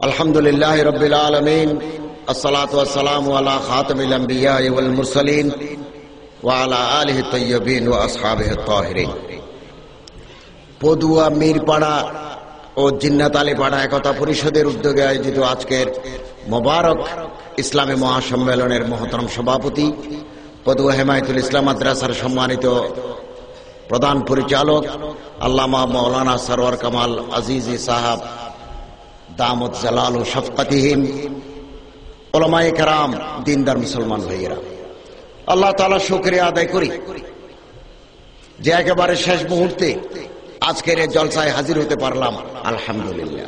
আলহামদুলিল্লাহ রবিল আলমিন আসসালাতাম আলা খাতমিল ওয়ালা আলহ তৈবিন ও আসহাবহ পদুয়া, মিরপাড়া ও জিন্নাত আলীপাড়া একতা পরিষদের উদ্যোগে আয়োজিত আজকের মোবারক ইসলামী মহাসম্মেলনের মহতরম সভাপতি পদুয়া হেমায়তুল ইসলাম মাদ্রাসার সম্মানিত প্রধান পরিচালক আল্লামা মৌলানা সরওয়ার কামাল আজিজি সাহাব দামত জালাল ও শফকাতিহীন ওলামায়ে কেরাম, দিনদার মুসলমান ভাইয়েরা, আল্লাহ তালা শুক্রিয়া আদায় করি যে একেবারে শেষ মুহূর্তে আজকের এই জলসায় হাজির হতে পারলাম, আলহামদুলিল্লাহ।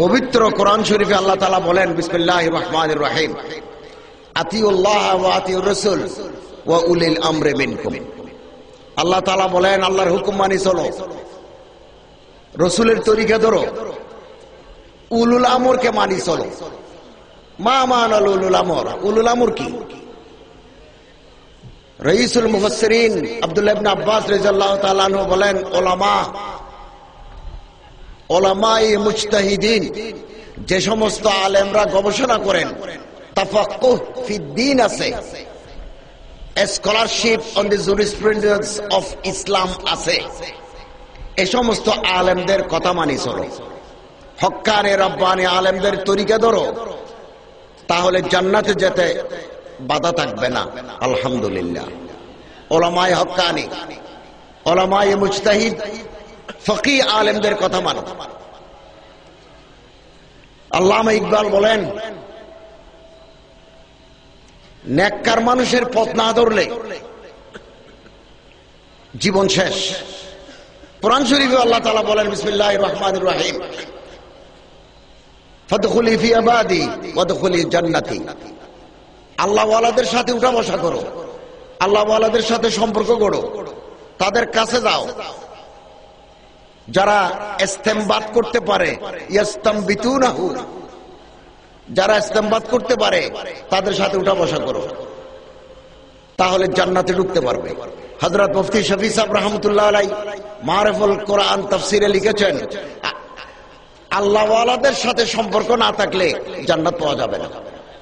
পবিত্র কোরআন শরীফে আল্লাহ তালা বলেন বিসমিল্লাহ রহমান রাহিম, আতিউল্লাহ ওয়া আতিউর রসুল ওয়া উলিল আমরে মিনকুম। আল্লাহ তালা বলেন, আল্লাহর হুকুম মানি চলো, রসুলের তরিকা ধরো উলুল আমরকে মানি চলো। মা মান উলুল আমর? উলুল আমর কি? রইসুল মুফসরিন আব্দুল্লাহ আব্বাস রাদিয়াল্লাহু তাআলা বলেন, ওলামা, ওলামায়ে মুজতাহিদিন, যে সমস্ত আলেমরা গবেষণা করেন, তাফাক্কুহ ফিদ্দিন আছে। Scholarship on the jurisprudence of Islam আছে। এ সমস্ত আলেমদের কথা মানি চলো। হক্কানে রব্বানি আলেমদের তরিকা ধরো। তাহলে জান্নাতে যেতে বাধা থাকবে না। আলহামদুলিল্লাহ। ওলামায় হক্কানি ওলামায় মুজতাহিদ ফকি আলেমদের কথা মানো। আল্লামা ইকবাল বলেন, নেককার মানুষের পথ না ধরলে জীবন শেষ। কোরআন শরীফে আল্লাহ তালা বলেন বিসমিল্লাহ রহমান রাহিম ফতখুলি ফি আবাদি ওয়াদখুলি জান্নাতি। আল্লাহ ওয়ালাদের সাথে উঠা বসা করো। আল্লাহ ওয়ালাদের সাথে সম্পর্ক গড়ো। তাদের কাছে যাও। যারা ইস্তেমবাদ করতে পারে যারা ইস্তেমবাদ করতে পারে, তাদের সাথে উঠা বসা করো। তাহলে জান্নাতে ঢুকতে পারবে। হযরত মুফতি শফি সাহেব রহমতুল্লাহ আলাই মারেফুল কোরআন তাফসিরে লিখেছেন আল্লাহওয়ালাদের সাথে সম্পর্ক না থাকলে জান্নাত পাওয়া যাবে না।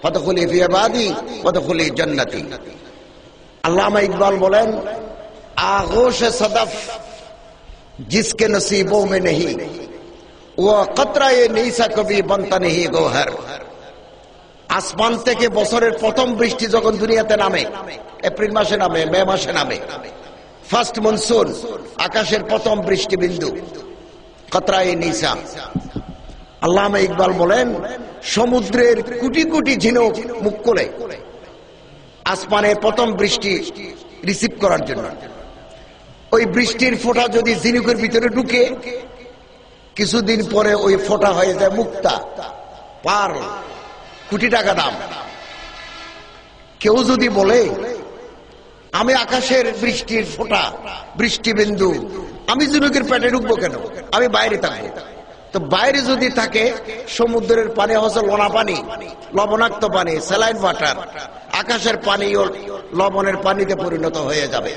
ফতখুলি ফিয়াবাদি ফতখুলি জান্নাতি। আল্লামা ইকবাল বলেন আঘোষ জিসকে মে নেহি। ও কতরা এ নেইসা কবি নেহি গোহর। আসমান থেকে বছরের প্রথম বৃষ্টি যখন দুনিয়াতে নামে, এপ্রিল মাসে নামে, মে মাসে নামে। ফার্স্ট মনসুন, আকাশের প্রথম বৃষ্টিবিন্দু। কতরা এ নিসা। আল্লামা ইকবাল বলেন, সমুদ্রের কোটি কোটি ঝিনুক মুখ করে আসমানে প্রথম বৃষ্টি রিসিভ করার জন্য। ওই বৃষ্টির ফোঁটা যদি ঝিনুকের ভিতরে ঢুকে, কিছুদিন পরে ওই ফোঁটা হয়ে যায় মুক্তা, পার, কোটি টাকা দাম। কেউ যদি বলে, আমি আকাশের বৃষ্টির ফোঁটা বৃষ্টি বিন্দু আমি ঝিনুকের পেটে ঢুকবো কেন? আমি বাইরে থাকব। তো বাইরে যদি থাকে, সমুদ্রের পানি হচ্ছে লোনা পানি, লবণাক্ত পানি স্যালাইন ওয়াটার আকাশের পানি লবণের পানিতে পরিণত হয়ে যাবে।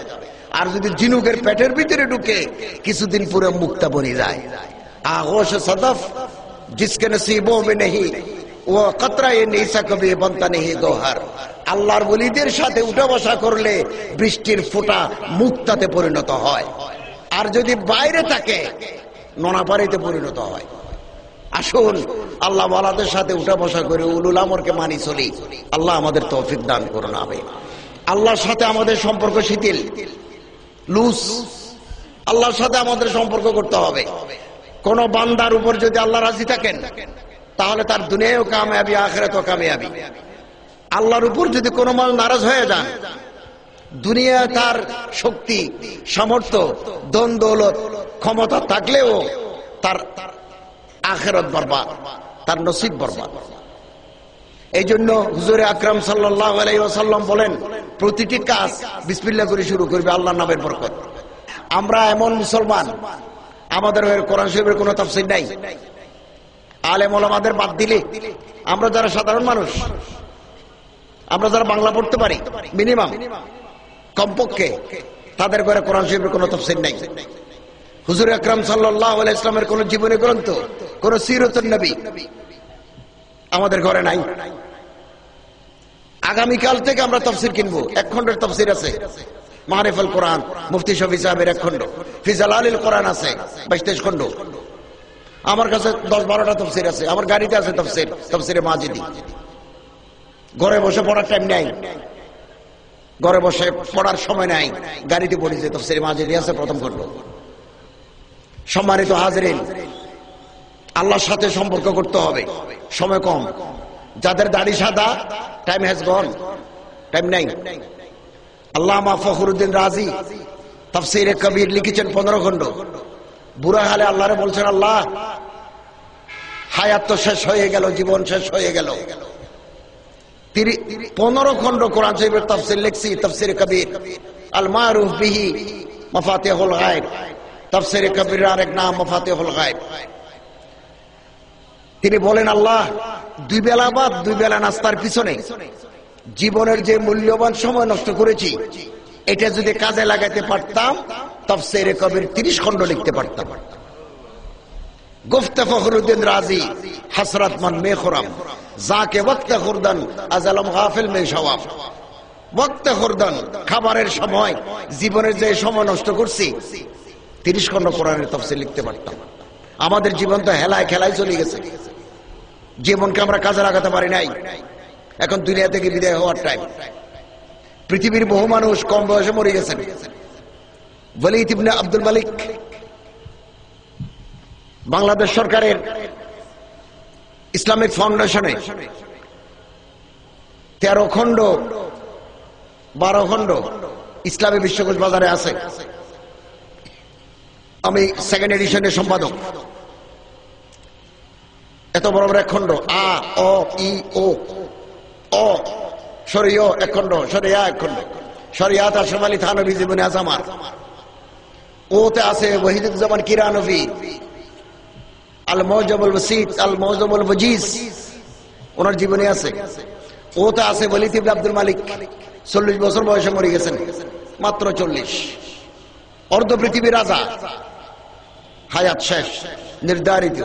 আর যদি ঝিনুকের পেটের ভিতরে ঢুকে, কিছুদিন পুরো মুক্তা বনি যায়। সদফ, জিসকে নসিবো মে ও কতরা এ কবি বন্তা নেই গোহার আল্লাহর বলিদের সাথে উঠা বসা করলে বৃষ্টির ফোঁটা মুক্তাতে পরিণত হয়। আর যদি বাইরে থাকে নোনা পানিতে পরিণত হয়। আসুন, আল্লাহ বলাদের সাথে উঠা বসা করে উলুল আমরকে মানি চলি। আল্লাহ আমাদের তৌফিক দান করুন হবে আল্লাহর সাথে আমাদের সম্পর্ক শিথিল লুস আল্লাহর সাথে আমাদের সম্পর্ক করতে হবে। কোন বান্দার উপর যদি আল্লাহ রাজি থাকেন, তাহলে তার দুনিয়াও কামিয়াবি, আখেরাতও কামিয়াবি। আল্লাহর উপর যদি কোনো মাল নারাজ হয়ে যান দুনিয়া তার শক্তি, সামর্থ্য দৌলত ক্ষমতা থাকলেও তার আখেরত বরবাদ, তার নসিব বরবাদ। এই জন্য হুজুরে আকরাম সাল্লাম বলেন, প্রতিটি কাজ বিসমিল্লা করে শুরু করবে আল্লাহ নামের বরকত। আমরা এমন মুসলমান, আমাদের কোরআন শরীফের কোনো তাফসির নাই। আলেম ওলামাদের বাদ দিলে আমরা যারা সাধারণ মানুষ, আমরা যারা বাংলা পড়তে পারি, মিনিমাম। কমপক্ষে তাদের ঘরে কোরআন শরীফের কোনো তফসিল নাই। হুজুর আকরাম সাল্লাহ ইসলামের কোন জীবনী গ্রন্থ, কোন সিরতুন নবী আমাদের ঘরে নাই। আগামীকাল থেকে আমরা তফসির কিনবো। এক খন্ডের তফসির আছে। মারিফুল কোরআন, মুফতি শফি সাহেবের এক খন্ড ফিজাল আলীল কোরআন আছে বাইশ তেইশ খন্ড আমার কাছে দশ বারোটা তফসির আছে। আমার গাড়িতে আছে তফসির তফসিরে মাজিদি। ঘরে বসে পড়ার টাইম নাই। ঘরে বসে পড়ার সময় নাই, গাড়িতে পড়েছে তফসিরে মাজিদি আছে প্রথম খন্ড সম্মানিত হাজরিন, আল্লাহর সাথে সম্পর্ক করতে হবে, সময় কম। যাদের দাড়ি সাদা টাইম হ্যাজ গন টাইম নাই। আল্লামা ফখরুদ্দিন রাজি, তাফসিরে কবির লিখেছেন পনেরো খণ্ড। বুড়া হালে আল্লাহরে বলছেন, আল্লাহ, হায়াত তো শেষ হয়ে গেল, জীবন শেষ হয়ে গেল। পনেরো খণ্ড কোরআন লিখছি কবির। আল মারুফ বিহি গায়ব। তাফসিরে কবির আরেক নাম মফাতেহুল গায়ব। তিনি বলেন, আল্লাহ, দুই বেলা বাদ, দুই বেলা নাস্তার পিছনে জীবনের যে মূল্যবান সময় নষ্ট করেছি, এটা যদি কাজে লাগাতে পারতাম, তফসিরে কবির তিরিশ খন্ড লিখতে পারতাম। গুফতে ফখরুদ্দিন রাজি, হাসরাত মান মেখরাম। যাকে ওয়াক্তে খুরদান আজালম গাফিল মে সওয়াব। ওয়াক্তে খুরদান, খাবারের সময়, জীবনের যে সময় নষ্ট করছি, তিরিশ খণ্ড কোরআনের তফসিল লিখতে পারতাম। আমাদের জীবন তো হেলায় খেলায় চলে গেছে। জীবনকে আমরা কাজে লাগাতে পারি নাই। এখন দুনিয়া থেকে বিদায় হওয়ার টাইম পৃথিবীর বহু মানুষ কম বয়সে মরে গেছেন। ওয়ালিদ ইবনে আব্দুল মালিক, বাংলাদেশ সরকারের ইসলামিক ফাউন্ডেশনে তেরো খণ্ড, বারো খণ্ড ইসলামী বিশ্বকোষ বাজারে আছে। আমি সেকেন্ড এডিশনের সম্পাদক। এত বড় বড় এক খণ্ড আ, অ, ই, ও। অ সরিয় এক খণ্ড সরিয়া এক খণ্ড সরিয়াত আশরাফ থানবী জীবনে আছে আমার। ওতে আছে ওহিদুজ্জামান কিরানবী আল মৌজবুল ওসিদ আল মৌজবুল ওজিজ ওনার জীবনে আছে। ওতে আছে বলিত ইবনে আব্দুল মালিক। চল্লিশ বছর বয়সে মরে গেছেন। মাত্র চল্লিশ। অর্ধ পৃথিবী রাজা। হায়াত শেষ। নির্ধারিত।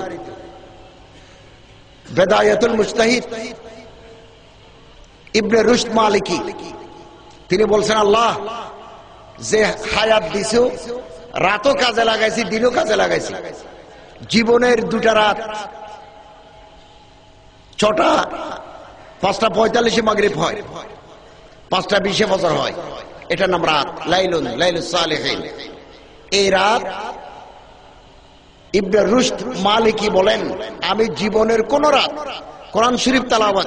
বেদায়তুল মুস্তাহিদ ইবনে রুশদ মালিকি। তিনি বলছেন, আল্লাহ, যে হায়াত দিছো, রাতও কাজে লাগাইছি, দিনও কাজে লাগাইছি। জীবনের দুটা রাত। ছটা, পাঁচটা পঁয়তাল্লিশে মাগরিব হয়। পাঁচটা বিশে বছর হয়। এটার নাম রাত। লাইলুন, লাইলুস সালেহিন। এই রাত ইবনে রুশদ মালিকি বলেন, আমি জীবনের কোন রাত, কোরআন শরীফ তালাওয়াত,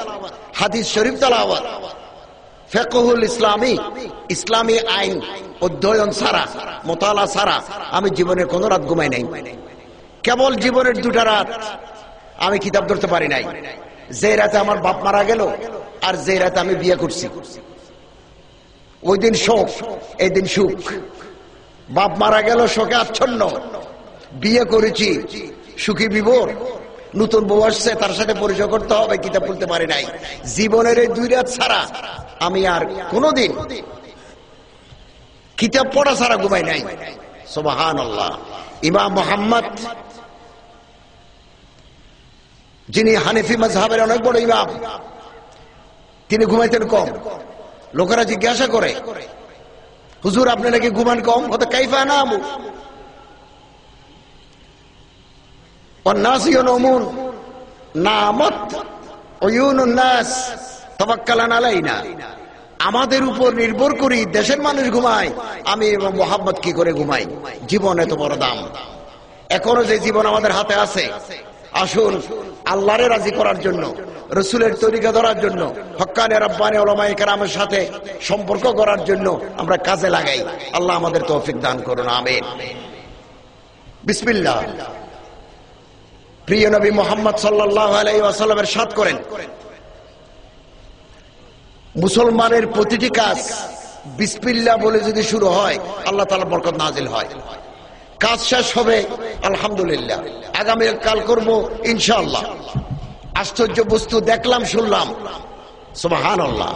হাদিস শরীফ তালাওয়াত, ফেকহুল ইসলামী ইসলামী আইন অধ্যয়ন সারা মোতালা সারা আমি জীবনের কোন রাত ঘুমাই নাই। কেবল জীবনের দুটা রাত আমি কিতাব ধরতে পারি নাই। যে রাতে আমার বাপ মারা গেল আর যে রাতে আমি বিয়ে করছি। ওই দিন শোক, এই দিন সুখ। বাপ মারা গেল শোকে আচ্ছন্ন। বিয়ে করেছি, সুখী বিভোর। নতুন বউ আসছে, তার সাথে পরিচয় করতে হবে কিতাব বলতে পারি নাই। জীবনের এই দুই রাত ছাড়া আমি আর কোনোদিন কিতাব পড়া ছাড়া ঘুমাই নাই। সোবাহান ইমাম মোহাম্মদ যিনি হানিফি মজহাবের অনেক বড় ইমাম তিনি ঘুমাইতেন কম লোকেরা জিজ্ঞাসা করে হুজুর আপনি নাকি ঘুমান কম হতে কাইফা না আমু والناس ينومون نامت عيون الناس توكلا علينا আমাদের উপর নির্ভর করি দেশের মানুষ ঘুমায় আমি এবং মোহাম্মদ কি করে ঘুমাই জীবন এত বড় দাম এখনো যে জীবন আমাদের হাতে আছে আসুন, আল্লাহরে রাজি করার জন্য, রসুলের তরিকা ধরার জন্য, হকানে রব্বানে ওলামাই কারামের সাথে সম্পর্ক করার জন্য আমরা কাজে লাগাই। আল্লাহ আমাদের তৌফিক দান করুন, আমিন। বিসমিল্লাহ। প্রিয় নবী মোহাম্মদ সাল্লাহ আলাইসাল্লামের সাত করেন। মুসলমানের প্রতিটি কাজ বিসপিল্লা বলে যদি শুরু হয়, আল্লাহ তালা বরকত নাজিল হয়। কাজ শেষ হবে, আলহামদুলিল্লাহ। আগামী কাল করব, ইনশাআল্লাহ। আশ্চর্য বস্তু দেখলাম, শুনলাম। সুবাহান আল্লাহ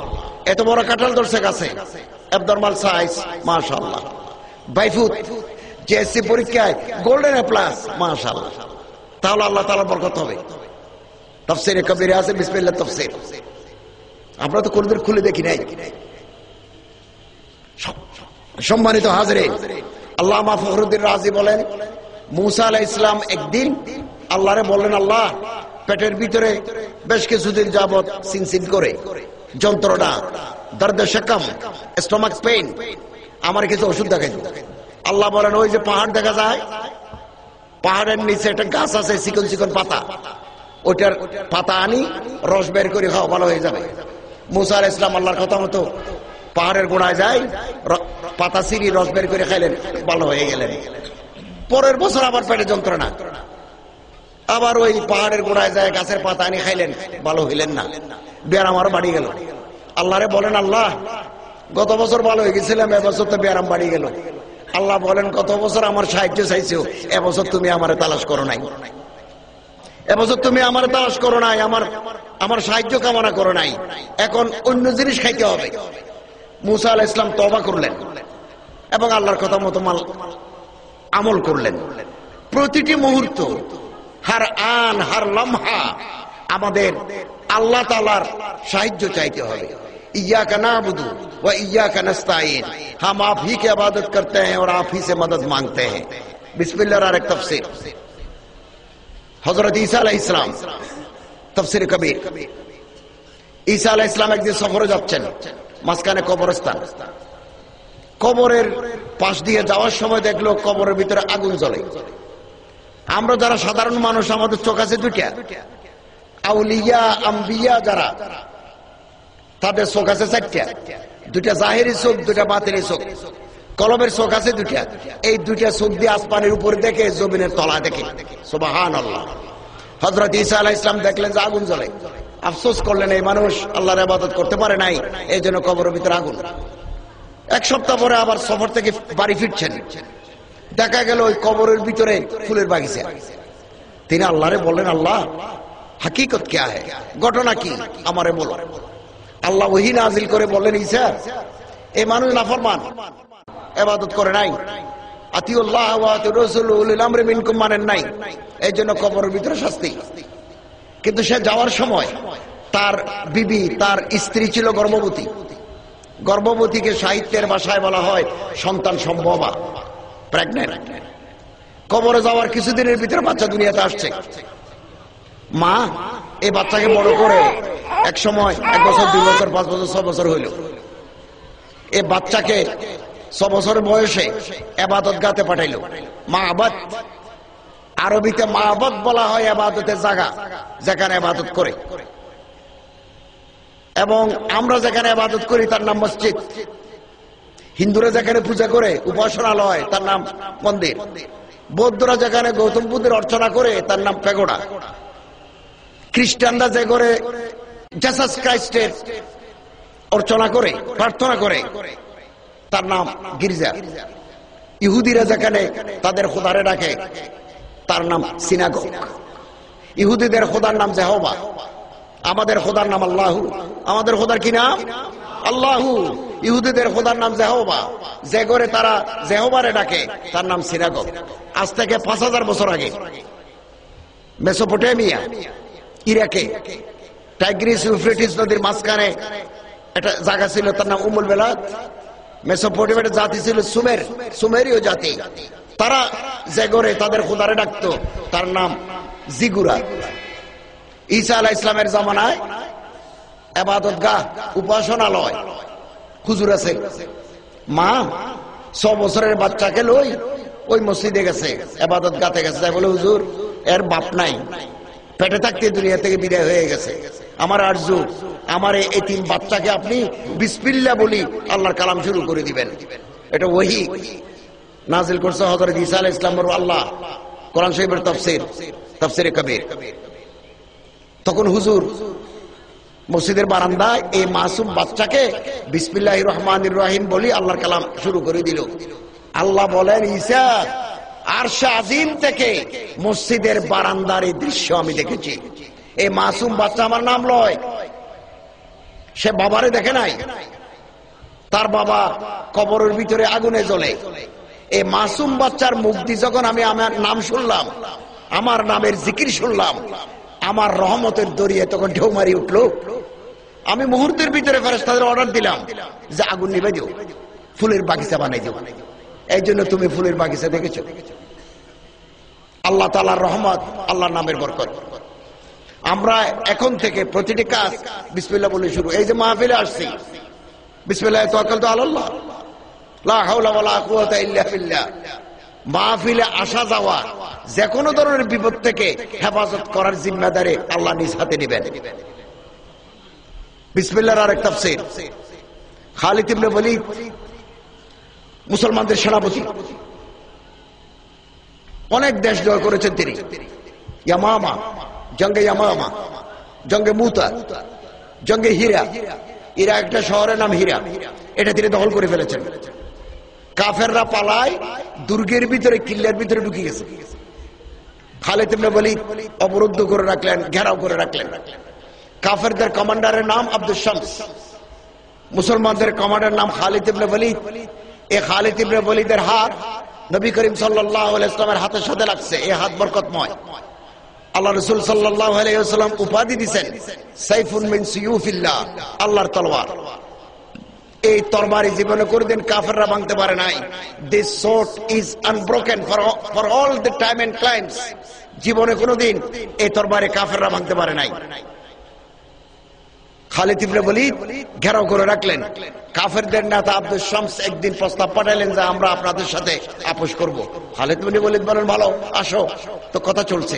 এত বড় কাঁঠাল ধরছে কাছে? এবদরমাল সাইজ মাশাল্লাহ বাইফুত জেএসসি পরীক্ষায় গোল্ডেন এ প্লাস মাশাল্লাহ তাহলে আল্লাহ তালার বরকত হবে। তফসিরে কবিরে আছে, বিসমিল্লাহ তফসির। আমরা তো কোনদিন খুলে দেখি নাই। সম্মানিত হাজরে আল্লাহ ফখরুদ্দিন রাজি বলেন, মুসা আলাহ ইসলাম একদিন আল্লাহরে বললেন, আল্লাহ, পেটের ভিতরে বেশ কিছুদিন যাবৎ সিনসিন করে, যন্ত্রণা, দর্দ শেকম স্টমাক পেইন, আমার কিছু ওষুধ দেখাই আল্লাহ বলেন, ওই যে পাহাড় দেখা যায়, পাহাড়ের নিচে একটা গাছ আছে, চিকন চিকন পাতা। ওইটার পাতা আনি, রস বের করে খাওয়া ভালো হয়ে যাবে। মুসা আলাহ ইসলাম আল্লাহর কথা মতো পাহাড়ের গোড়ায় যায় পাতা সিঁড়ি রস বের করে খাইলেন, ভালো হয়ে গেলেন। পরের বছর আবার পেটে যন্ত্রণা। আবার ওই পাহাড়ের গোড়ায় যায়, গাছের পাতা আনি খাইলেন, ভালো হইলেন না। ব্যায়াম আরও বাড়ি গেল। আল্লাহরে বলেন, আল্লাহ, গত বছর ভালো হয়ে গেছিলাম, এবছর তো ব্যায়াম বাড়ি গেল। আল্লাহ বলেন, গত বছর আমার সাহায্য চাইছো, এবছর তুমি আমার তালাশ করো নাই। এবছর তুমি আমার তালাশ করো নাই, আমার আমার সাহায্য কামনা করো নাই। এখন অন্য জিনিস খাইতে হবে। মুসা আলাহ ইসলাম তবা করলেন এবং আল্লাহর কথা মতো মাল আমল করলেন প্রতিটি মুহূর্ত হার আন হার লম্হা আমাদের আল্লাহ তালার সাহায্য চাইতে হবে ইয়া का नाबुदु व इया का नस्ताइन हम आप ही की इबादत करते हैं और आप ही से मदद मांगते हैं बिस्मिल्लाह और एक तफसीर হজরত ঈসা আলাহ ইসলাম তফসির কবির ঈসা আলাহ ইসলাম একদিন সফরে যাচ্ছেন মাঝখানে কবরস্থান। কবরের পাশ দিয়ে যাওয়ার সময় দেখল কবরের ভিতরে আগুন জ্বলে। আমরা যারা সাধারণ মানুষ, আমাদের চোখ আছে দুইটা। আউলিয়া, আম্বিয়া যারা, তাদের চোখ আছে চারটা। দুইটা জাহেরি চোখ, দুইটা বাতিরি চোখ। কলমের চোখ আছে দুইটা। এই দুইটা চোখ দিয়ে আসমানের উপর দেখে, জমিনের তলা দেখে। সুবাহান আল্লাহ হজরত ঈসা আলাহ ইসলাম দেখলেন যে আগুন জ্বলে। আফসোস করলেন এই মানুষ, আল্লাহর আবাদত করতে পারে নাই, এই জন্য কবরের ভিতরে আগুন। এক সপ্তাহ পরে আবার সফর থেকে বাড়ি ফিরছেন। দেখা গেল ওই কবরের ভিতরে ফুলের বাগিচা। তিনি আল্লাহরে বললেন, আল্লাহ, হাকিকত কে হ্যাঁ ঘটনা কি? আমারে বলো। আল্লাহ ওহি নাজিল করে বললেন ঈসা এই মানুষ নাফরমান এবাদত করে নাই। আতিউল্লাহ রাসূল আমরি মিনকুম মানেন নাই। এই জন্য কবরের ভিতরে শাস্তি। কিন্তু সে যাওয়ার সময় তার বিবি, তার স্ত্রী ছিল গর্ভবতী। গর্ভবতীকে সাহিত্যের ভাষায় বলা হয় সন্তান সম্ভবা প্রেগনেন্ট কবরে যাওয়ার কিছুদিনের ভিতরে বাচ্চা দুনিয়াতে আসছে। মা, এই বাচ্চাকে বড় করে এক সময় এক বছর, দুই বছর, পাঁচ বছর ছ বছর হইল। এ বাচ্চাকে ছ বছর বয়সে এবাদত গাতে পাঠাইলো। মা আবাদ আরবিতে মা আবাদ বলা হয় এবাদতের জায়গা, যেখানে এবাদত করে। এবং আমরা যেখানে আবাদত করি, তার নাম মসজিদ। হিন্দুরা যেখানে পূজা করে, উপাসনালয়, তার নাম মন্দির। বৌদ্ধরা যেখানে গৌতম বুদ্ধের অর্চনা করে, তার নাম পেগোড়া খ্রিস্টানরা যে করে জেসাস ক্রাইস্টের অর্চনা করে, প্রার্থনা করে, তার নাম গির্জা। ইহুদিরা যেখানে তাদের খোদারে ডাকে তার নাম সিনাগো ইহুদিদের খোদার নাম জেহবা আমাদের খোদার নাম আল্লাহু। আমাদের খোদার কি নাম? আল্লাহু। ইহুদিদের খোদার নাম জেহবা যে করে তারা জেহবারে ডাকে, তার নাম সিনাগো আজ থেকে পাঁচ হাজার বছর আগে মেসোপোটেমিয়া, ইরাকে, টাইগ্রিস ইউফ্রেটিস নদীর মাঝখানে একটা জায়গা ছিল, তার নাম উমুল বেলাত মেসোপটেমিয়ার জাতি ছিল সুমের, সুমেরীয় জাতি। তারা যে করে তাদের খোদারে ডাকতো। তার নাম জিগুরা। ঈসা আলাহ ইসলামের জামানায় আবাদত গাহ উপাসনালয় হুজুর আছে। মা ছ বছরের বাচ্চাকে লই ওই মসজিদে গেছে আবাদত গাতে গেছে। তাই বলে, হুজুর, এর বাপ নাই। পেটে থাকতে দুনিয়া থেকে বিদায় হয়ে গেছে। আমার আর্য আমার এই তিন বাচ্চাকে আপনি বিসপিল্লা বলি আল্লাহর কালাম শুরু করে দিবেন। এটা ওহি। নাজিল করছে হজরত ঈসা আলাইহিস ইসলাম আল্লাহ। কোরআন শরীফের তফসির, তফসিরে কবির। তখন হুজুর মসজিদের বারান্দায় এই মাসুম বাচ্চাকে বিসমিল্লাহ রহমান রহিম বলি আল্লাহর কালাম শুরু করে দিল। আল্লাহ বলেন, ঈসা আর আজিম থেকে মসজিদের বারান্দার এই দৃশ্য আমি দেখেছি। এই মাসুম বাচ্চা আমার নাম লয়। সে বাবারে দেখে নাই। তার বাবা কবরের ভিতরে আগুনে জ্বলে। এই মাসুম বাচ্চার মুক্তি যখন আমি আমার নাম শুনলাম, আমার নামের জিকির শুনলাম, আমার রহমতের দরিয়ে তখন ঢেউ মারি উঠল। আমি মুহূর্তের ভিতরে ফেরেস্তাদের অর্ডার দিলাম যে আগুন নিবে দিও, ফুলের বাগিচা বানাই দিও। এই জন্য তুমি ফুলের বাগিচা দেখেছ। আল্লাহ তালার রহমত, আল্লাহর নামের বরকত। আমরা এখন থেকে প্রতিটি কাজ বিসমিল্লাহ বলে শুরু। এই যে মাহফিলে আসছি, বিসমিল্লাহ তো আল্লাহ মাহফিলে আসা যাওয়া যে কোনো ধরনের বিপদ থেকে হেফাজত করার জিম্মাদারে আল্লাহ নিজ হাতে মুসলমানদের সেনাপতি। অনেক দেশ জয় করেছেন তিনি। জঙ্গে ইয়ামামা, জঙ্গে মুতা, জঙ্গে হীরা। এরা একটা শহরের নাম হীরা। এটা তিনি দখল করে ফেলেছেন। কাফেররা পালায়, দুর্গের ভিতরে, কিল্লার ভিতরে ঢুকে গেছে। খালেদ ইবনে ওয়ালিদ অবরুদ্ধ করে রাখলেন, ঘেরাও করে রাখলেন। কাফেরদের কমান্ডারের নাম আব্দুল শামস। মুসলমানদের কমান্ডার নাম খালিদ ইবনে ওয়ালিদ। এই খালিদ ইবনে ওয়ালিদের হাত নবী করিম সাল্লাল্লাহু আলাইহি ইসলামের হাতের সাথে লাগছে। এই হাত বরকতময়। আল্লাহ রসুল সাল্লাল্লাহু আলাইহি ওয়াসাল্লাম উপাধি দিবেন সাইফুন মিন সিয়ুফিল্লাহ আল্লাহর তলোয়ার। এই তরবারি জীবনে কোনদিন কাফেররা ভাঙতে পারে নাই। This sort is unbroken for for all the time and claims জীবনে কোনোদিন এই তরবারি কাফেররা ভাঙতে পারে নাই। খালিদ ইবনে ওয়ালিদ ঘেরাও করে রাখলেন। কাফেরদের নেতা আব্দুল শামস একদিন প্রস্তাব পাঠালেন যে আমরা আপনাদের সাথে আপোষ করব। খালিদ ইবনে ওয়ালিদ বলেন, ভালো, আসো। তো কথা চলছে।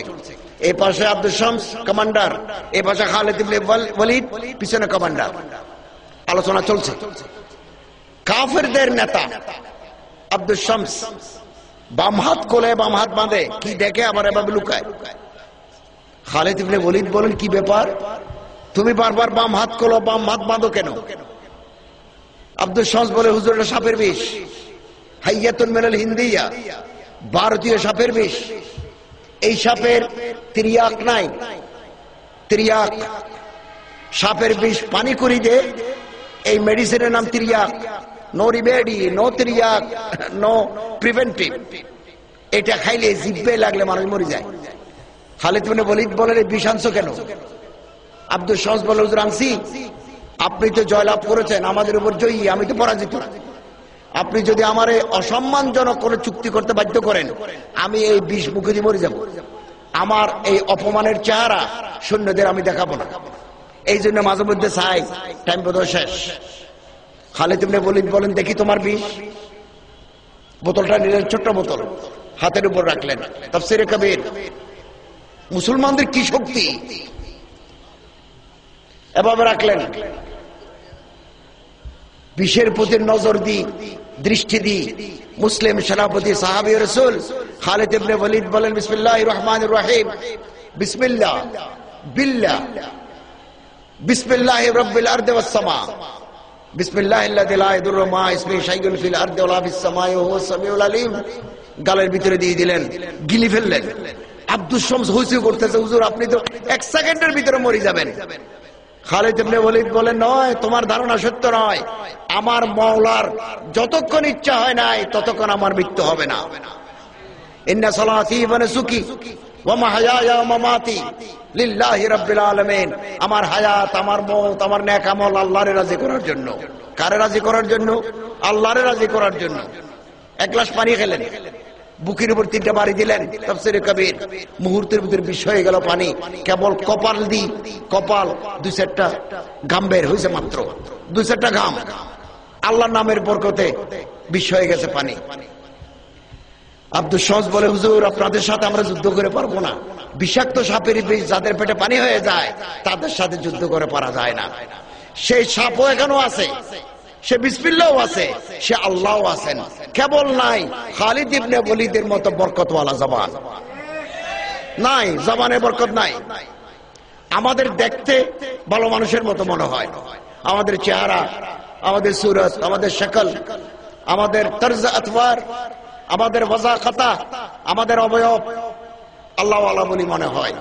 এই পাশে আব্দুল শামস কমান্ডার এই পাশে খালিদ ইবনে ওয়ালিদ, পিছনে কমান্ডার। আলোচনা চলছে। কাফেরদের নেতা আব্দুল শামস, বাম হাত কোলে বাম হাত বাঁধে, কি দেখে আবার এভাবে লুকায়? খালিদ ইবনে ওয়ালিদ বলেন, কি ব্যাপার? তুমি বারবার বাম হাত কোলো বাম হাত বাঁধো কেন? আব্দুল শামস বলে, হুজুর, এটা সাপের বিষ। হাইয়াতুন মেনাল হিন্দিয়া, ভারতীয় সাপের বিষ। এই সাপের ত্রিয়াক নাই। ত্রিয়াক সাপের বিষ পানি করি দে এই মেডিসিনের নাম ত্রিয়াক নো রিমেডি নো ত্রিয়াক নো প্রিভেন্টিভ এটা খাইলে জিব্বে লাগলে মানুষ মরে যায়। খালিদ মানে বলিদ বলেন এই বিষাংশ কেন? আব্দুল সহজ বলে, হুজুর, আনছি। আপনি তো জয়লাভ করেছেন, আমাদের উপর জয়ী, আমি তো পরাজিত। আপনি যদি আমার অসম্মানজনক কোনো চুক্তি করতে বাধ্য করেন, আমি এই বিষ মুখে দিয়ে মরে যাব। আমার এই অপমানের চেহারা সৈন্যদের আমি দেখাবো না। এই জন্য মাঝে মধ্যে চাই টাইম বোধ শেষ। খালিদ ইবনে বলিন বলেন, দেখি তোমার বিষ। বোতলটা নিলেন, ছোট্ট বোতল, হাতের উপর রাখলেন। তাফসিরে কবির, মুসলমানদের কি শক্তি? এভাবে রাখলেন। বিশ্বের প্রতি নজর দি, দৃষ্টি দি, মুসলিম সেনাপতি, সাহাবি রসুল খালিদ ইবনে ওয়ালিদ বলেন বিসমিল্লাহ রহমান রহিম। বিসমিল্লাহ। বিল্লাহ। বিসমিল্লাহ রব্বিল আরদি ওয়াস সামা। বিসমিল্লাহ আল্লাযী লা ইয়াদুররু মা ফিল আরদি ওয়া সামিউল গালের ভিতরে দিয়ে দিলেন, গিলি ফেললেন। আব্দুল শামস হুইসি করতেছে, হুজুর, আপনি তো এক সেকেন্ডের ভিতরে মরে যাবেন। খালিদ ইবনে ওয়ালিদ বলেন, নয়, তোমার ধারণা সত্য নয়। আমার মাওলার যতক্ষণ ইচ্ছা হয় নাই, ততক্ষণ আমার মৃত্যু হবে না। ইন্না সালাতি ওয়া নুসুকি আমার হায়াত, আমার মওত, আমার নেক আমল আল্লাহরে রাজি করার জন্য। কারে রাজি করার জন্য? আল্লাহরে রাজি করার জন্য। এক গ্লাস পানি খেলেন। বুকের উপর তিনটা বাড়ি দিলেন কবির। মুহূর্তের ভিতরে বিষ হয়ে গেল পানি। কেবল কপাল দি, কপাল, দুই চারটা ঘাম বের হয়েছে মাত্র। দুই চারটা ঘাম। আল্লাহ নামের বরকতে বিষ হয়ে গেছে পানি। আব্দুল সহজ বলে, হুজুর, আপনাদের সাথে আমরা যুদ্ধ করে পারব না। বিষাক্ত সাপের বিষ যাদের পেটে পানি হয়ে যায়, তাদের সাথে যুদ্ধ করে পারা যায় না। সেই সাপও এখনও আছে। সে বিসপিল্লাও আছে। সে আল্লাহও আছেন। কেবল নাই, খালিদ ইবনে বলিদের মতো বরকতওয়ালা জবান। নাই, জবানে বরকত নাই। আমাদের দেখতে ভালো মানুষের মতো মনে হয়। আমাদের চেহারা, আমাদের সুরত, আমাদের সকল আমাদের তর্জ আতবার আমাদের বজা খাতা, আমাদের অবয়ব, আল্লাহ আল্লাহ বলি মনে হয়।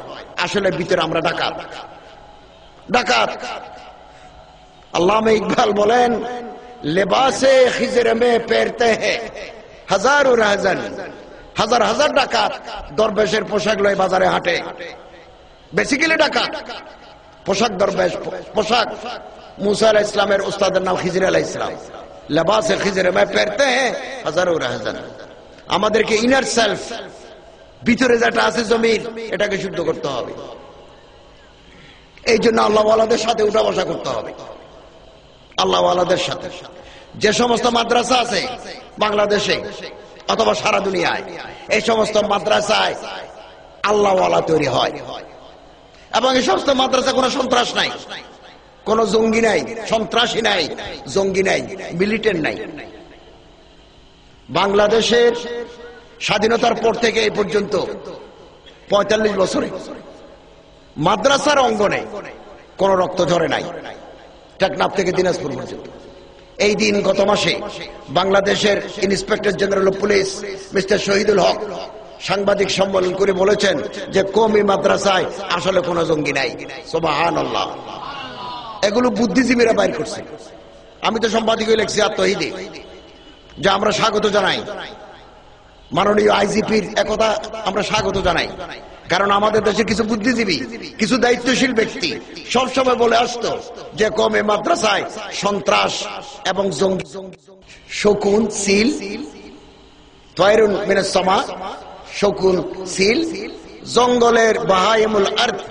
আসলে ভিতরে আমরা ডাকাত। ডাকাত। আল্লাহ ইকবাল বলেন, লেবাসে খিজরে মে পেরতে হে হাজার রাহাজান, হাজার হাজার ডাকাত দরবেশের পোশাক লয় বাজারে হাঁটে। বেসিক্যালি ডাকাত। পোশাক দরবেশ, পোশাক। মুসা আলাহ ইসলামের উস্তাদের নাম খিজির আলাহ ইসলাম লেবাসে খিজরে মে পেরতে হে হাজার ও রাহাজান। আমাদেরকে ইনার সেলফ ভিতরে যেটা আছে জমির এটাকে শুদ্ধ করতে হবে। এই জন্য আল্লাহওয়ালাদের সাথে উঠা বসা করতে হবে। আল্লাহওয়ালাদের সাথে। যে সমস্ত মাদ্রাসা আছে, বাংলাদেশে অথবা সারা দুনিয়ায়, এই সমস্ত মাদ্রাসায় আল্লাহওয়ালা তৈরি হয়। এবং এই সমস্ত মাদ্রাসা কোনো সন্ত্রাস নাই। কোন জঙ্গি নাই, সন্ত্রাসী নাই, জঙ্গি নাই মিলিটেন্ট নাই। বাংলাদেশের স্বাধীনতার পর থেকে এই পর্যন্ত পঁয়তাল্লিশ বছরে মাদ্রাসার অঙ্গনে কোন রক্ত ঝরে নাই, টেকনাফ থেকে দিনাজপুর পর্যন্ত। এই দিন গত মাসে বাংলাদেশের inspector general of police mister Shahidul Hoque সাংবাদিক সম্মেলন করে বলেছেন যে কমি মাদ্রাসায় আসলে কোনো জঙ্গি নাই। এগুলো বুদ্ধিজীবীরা বাইর করছে। আমি তো সম্পাদিক লিখছি আর তহিদে যে আমরা স্বাগত জানাই। মাননীয় আইজিপির একথা আমরা স্বাগত জানাই। কারণ আমাদের দেশে কিছু বুদ্ধিজীবী, কিছু দায়িত্বশীল ব্যক্তি সবসময় বলে আসতো যে কমে মাদ্রাসায় সন্ত্রাস এবং শকুন, সিল তয়রুন শকুন, সিল, জঙ্গলের বাহাইমুল আর্থ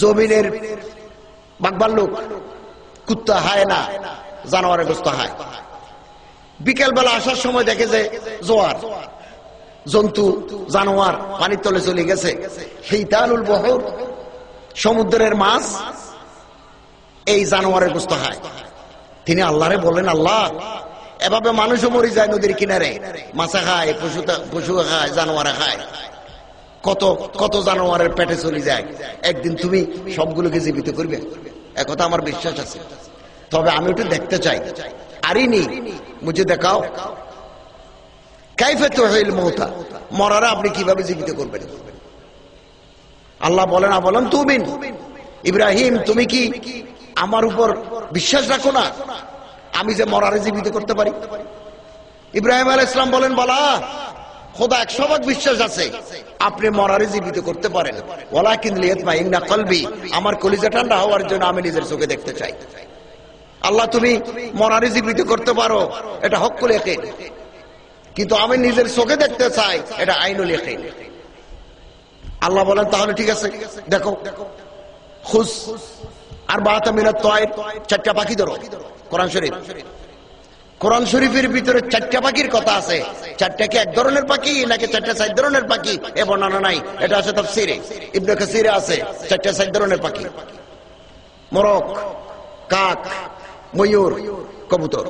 জমিনের বাগবাল্লুক কুত্তা হায় না, জানোয়ারের গ্রস্ত হায়। বিকেল বেলা আসার সময় দেখে যে জোয়ার, জন্তু, জানোয়ার পানির তলে চলে গেছে। তানুল বহর, সমুদ্রের মাছ, এই জানোয়ারের গুস্ত তিনি আল্লাহরে বলেন, আল্লাহ, এভাবে মানুষও মরে যায় নদীর কিনারে। মাছা খায়, পশু পশু খায় জানোয়ারে খায়। কত কত জানোয়ারের পেটে চলে যায়। একদিন তুমি সবগুলোকে জীবিত করবে। একথা আমার বিশ্বাস আছে। তবে আমি ওটা দেখতে চাই। আরিনি, মুঝে দেখাও। কাইফে তো আপনি কীভাবে জীবিত করবেন? আল্লাহ বলেন বলেন ইব্রাহিম, তুমি কি আমার উপর বিশ্বাস রাখো না? আমি যে মরারে জীবিত করতে পারি? ইব্রাহিম আল ইসলাম বলেন, বলা, খোদা একশো ভাগ বিশ্বাস আছে, আপনি মরারে জীবিত করতে পারেন। ওলা কলবি, আমার কলিজা ঠান্ডা হওয়ার জন্য আমি নিজের চোখে দেখতে চাই। আল্লাহ তুমি মরারে জীবিত করতে পারো। এটা হক লেখে কিন্তু আমি নিজের চোখে দেখতে চাই, এটা আইনও লেখে আল্লাহ বলেন, তাহলে ঠিক আছে, দেখো। খুশ আর বাহাতা মিনাত তয় চারটা পাখি ধরো, কোরআন শরীফ। কোরআন শরীফের ভিতরে চারটা পাখির কথা আছে। চারটা কি এক ধরনের পাখি, নাকি চারটা চার ধরনের পাখি? এ বর্ণনা নাই। এটা আছে তাফসিরে। ইবনে কাসিরে আছে, চারটা চার ধরনের পাখি। মোরক, কাক ময়ূর, কবুতর।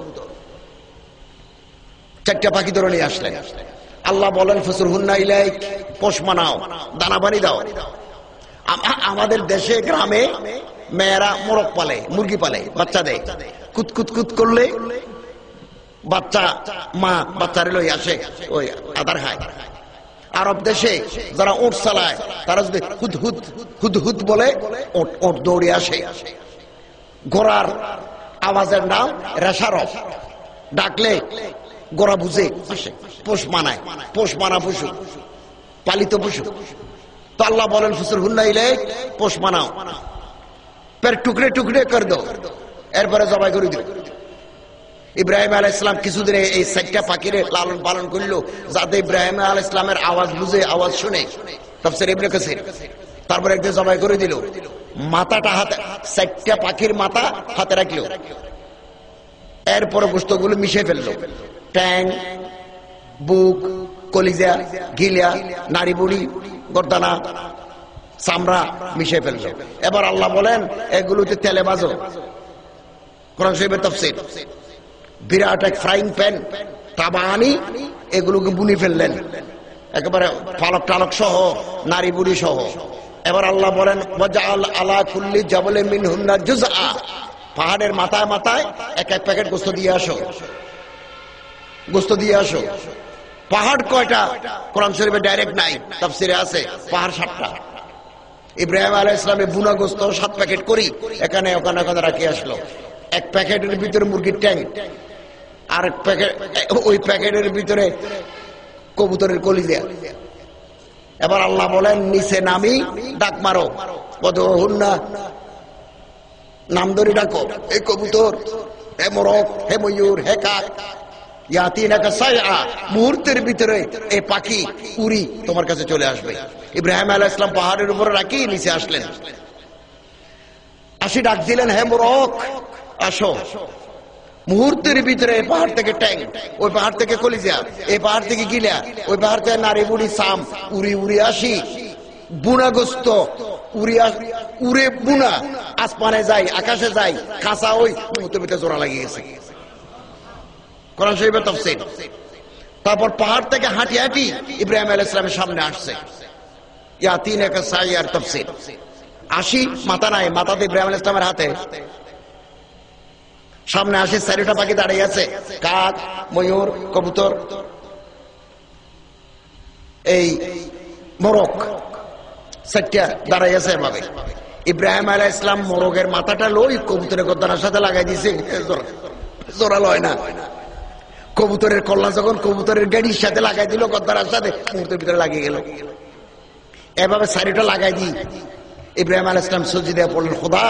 চারটা পাখি ধরে নিয়ে আসলেন। আল্লাহ বলেন ফসুর হুন্না ইলাইক, পোষ মানাও, দানা বানি দাও। আমাদের দেশে, গ্রামে মেয়েরা মোরগ পালে, মুরগি পালে, বাচ্চা দেয়। কুতকুত কুত করলে বাচ্চা, মা বাচ্চারে লই আসে, ওই আদার খায় আরব দেশে যারা ওট চালায়, তারা যদি হুদ হুদ হুদ হুদ বলে, ওট ওট দৌড়ে আসে। ঘোড়ার আওয়াজের নাম রেশারফ। ডাকলে গোড়া বুঝে, আসে। পোষ মানায়, পোষ মানা পশু, পালিত পশু। তো আল্লাহ বলেন ফুসুর হুন্না ইলে, পোষ মানাও। পের টুকরে টুকরে কর দো এরপরে জবাই করে দিও। ইব্রাহিম আল ইসলাম কিছুদিন এই সাইটটা পাখিরে লালন পালন করল, যাতে ইব্রাহিম আল ইসলামের আওয়াজ বুঝে, আওয়াজ শুনে। তারপর একদিন জবাই করে দিল। মাথাটা হাতে সাইটটা পাখির মাথা হাতে রাখল। এরপরে গোস্তগুলো মিশে ফেলল। ট্যাং, বুক, কলিজা, গিলিয়া নারী বুড়ি গর্দানা, চামড়া মিশে ফেলল। এবার আল্লাহ বলেন এগুলোতে তেলে বাজো কোরআন শরীফের তফসির। বিরাট এক ফ্রাইং প্যান তাবা আনি এগুলোকে বুনি ফেললেন। একেবারে পালক টালক সহ নারী বুড়ি সহ। এবার আল্লাহ বলেন পাহাড়ের মাথায় মাথায় এক এক প্যাকেট গোস্ত দিয়ে আসো। গোস্ত দিয়ে আসো। পাহাড় কয়টা? কোরআন শরীফে ডাইরেক্ট নাই, তাফসিরে আছে, পাহাড় সাতটা। ইব্রাহিম আলাহ ইসলামে বুনা গোস্ত সাত প্যাকেট করি, এখানে ওখানে ওখানে রাখি আসলো। এক প্যাকেটের ভিতরে মুরগির ট্যাং আর প্যাকেট, ওই প্যাকেটের ভিতরে কবুতরের কলি দেয়া এবার আল্লাহ বলেন, নিচে নামি, ডাক মারো। কত না, নাম ধরে ডাকো। হে কবুতর হে মোরক হে ময়ূর, হে কাক। মুহূর্তের ভিতরে এই পাখি, উড়ি তোমার কাছে চলে আসবে। ইব্রাহিম আলাহ ইসলাম পাহাড়ের উপরে রাখি নিচে আসলেন। আসি ডাক দিলেন, হে মোরক আসো। মুহূর্তের ভিতরে এই পাহাড় থেকে ট্যাং, ওই পাহাড় থেকে কলিজা, এই পাহাড় থেকে গিলা, ওই পাহাড় থেকে নারী বুড়ি সাম, উড়ি উড়ি আসি বুনাগ্রস্ত উড়ে বুনা, আসমানে যাই, আকাশে যাই কাঁচা ওই মুহূর্তের ভিতরে জোড়া লাগিয়ে গেছে। কোরআন শরীফের তফসিল। তারপর পাহাড় থেকে হাঁটি হাঁটি ইব্রাহিম আলাইহিস ইসলামের সামনে আসছে। ইয়া তিন একা সাই আর তফসিল। আসি মাথা নাই মাথাতে ইব্রাহিম আলাইহিস ইসলামের হাতে সামনে আসে, চারিটা পাখি দাঁড়িয়ে আছে। কাক, ময়ূর, কবুতর। এই মোরক চারটা দাঁড়াই আছে এভাবে। ইব্রাহিম আলাহ ইসলাম মোরগের মাথাটা লই কবুতরের গদ্দানার সাথে লাগাই দিয়েছে জোরা লয় না। কবুতরের কল্লা যখন কবুতরের গাড়ির সাথে লাগাই দিল গদ্দানার সাথে, মুহূর্তের ভিতরে লাগিয়ে গেল। এভাবে শাড়িটা লাগাই দিই। ইব্রাহিম আল ইসলাম সজি দেওয়া পড়লেন, খোদা,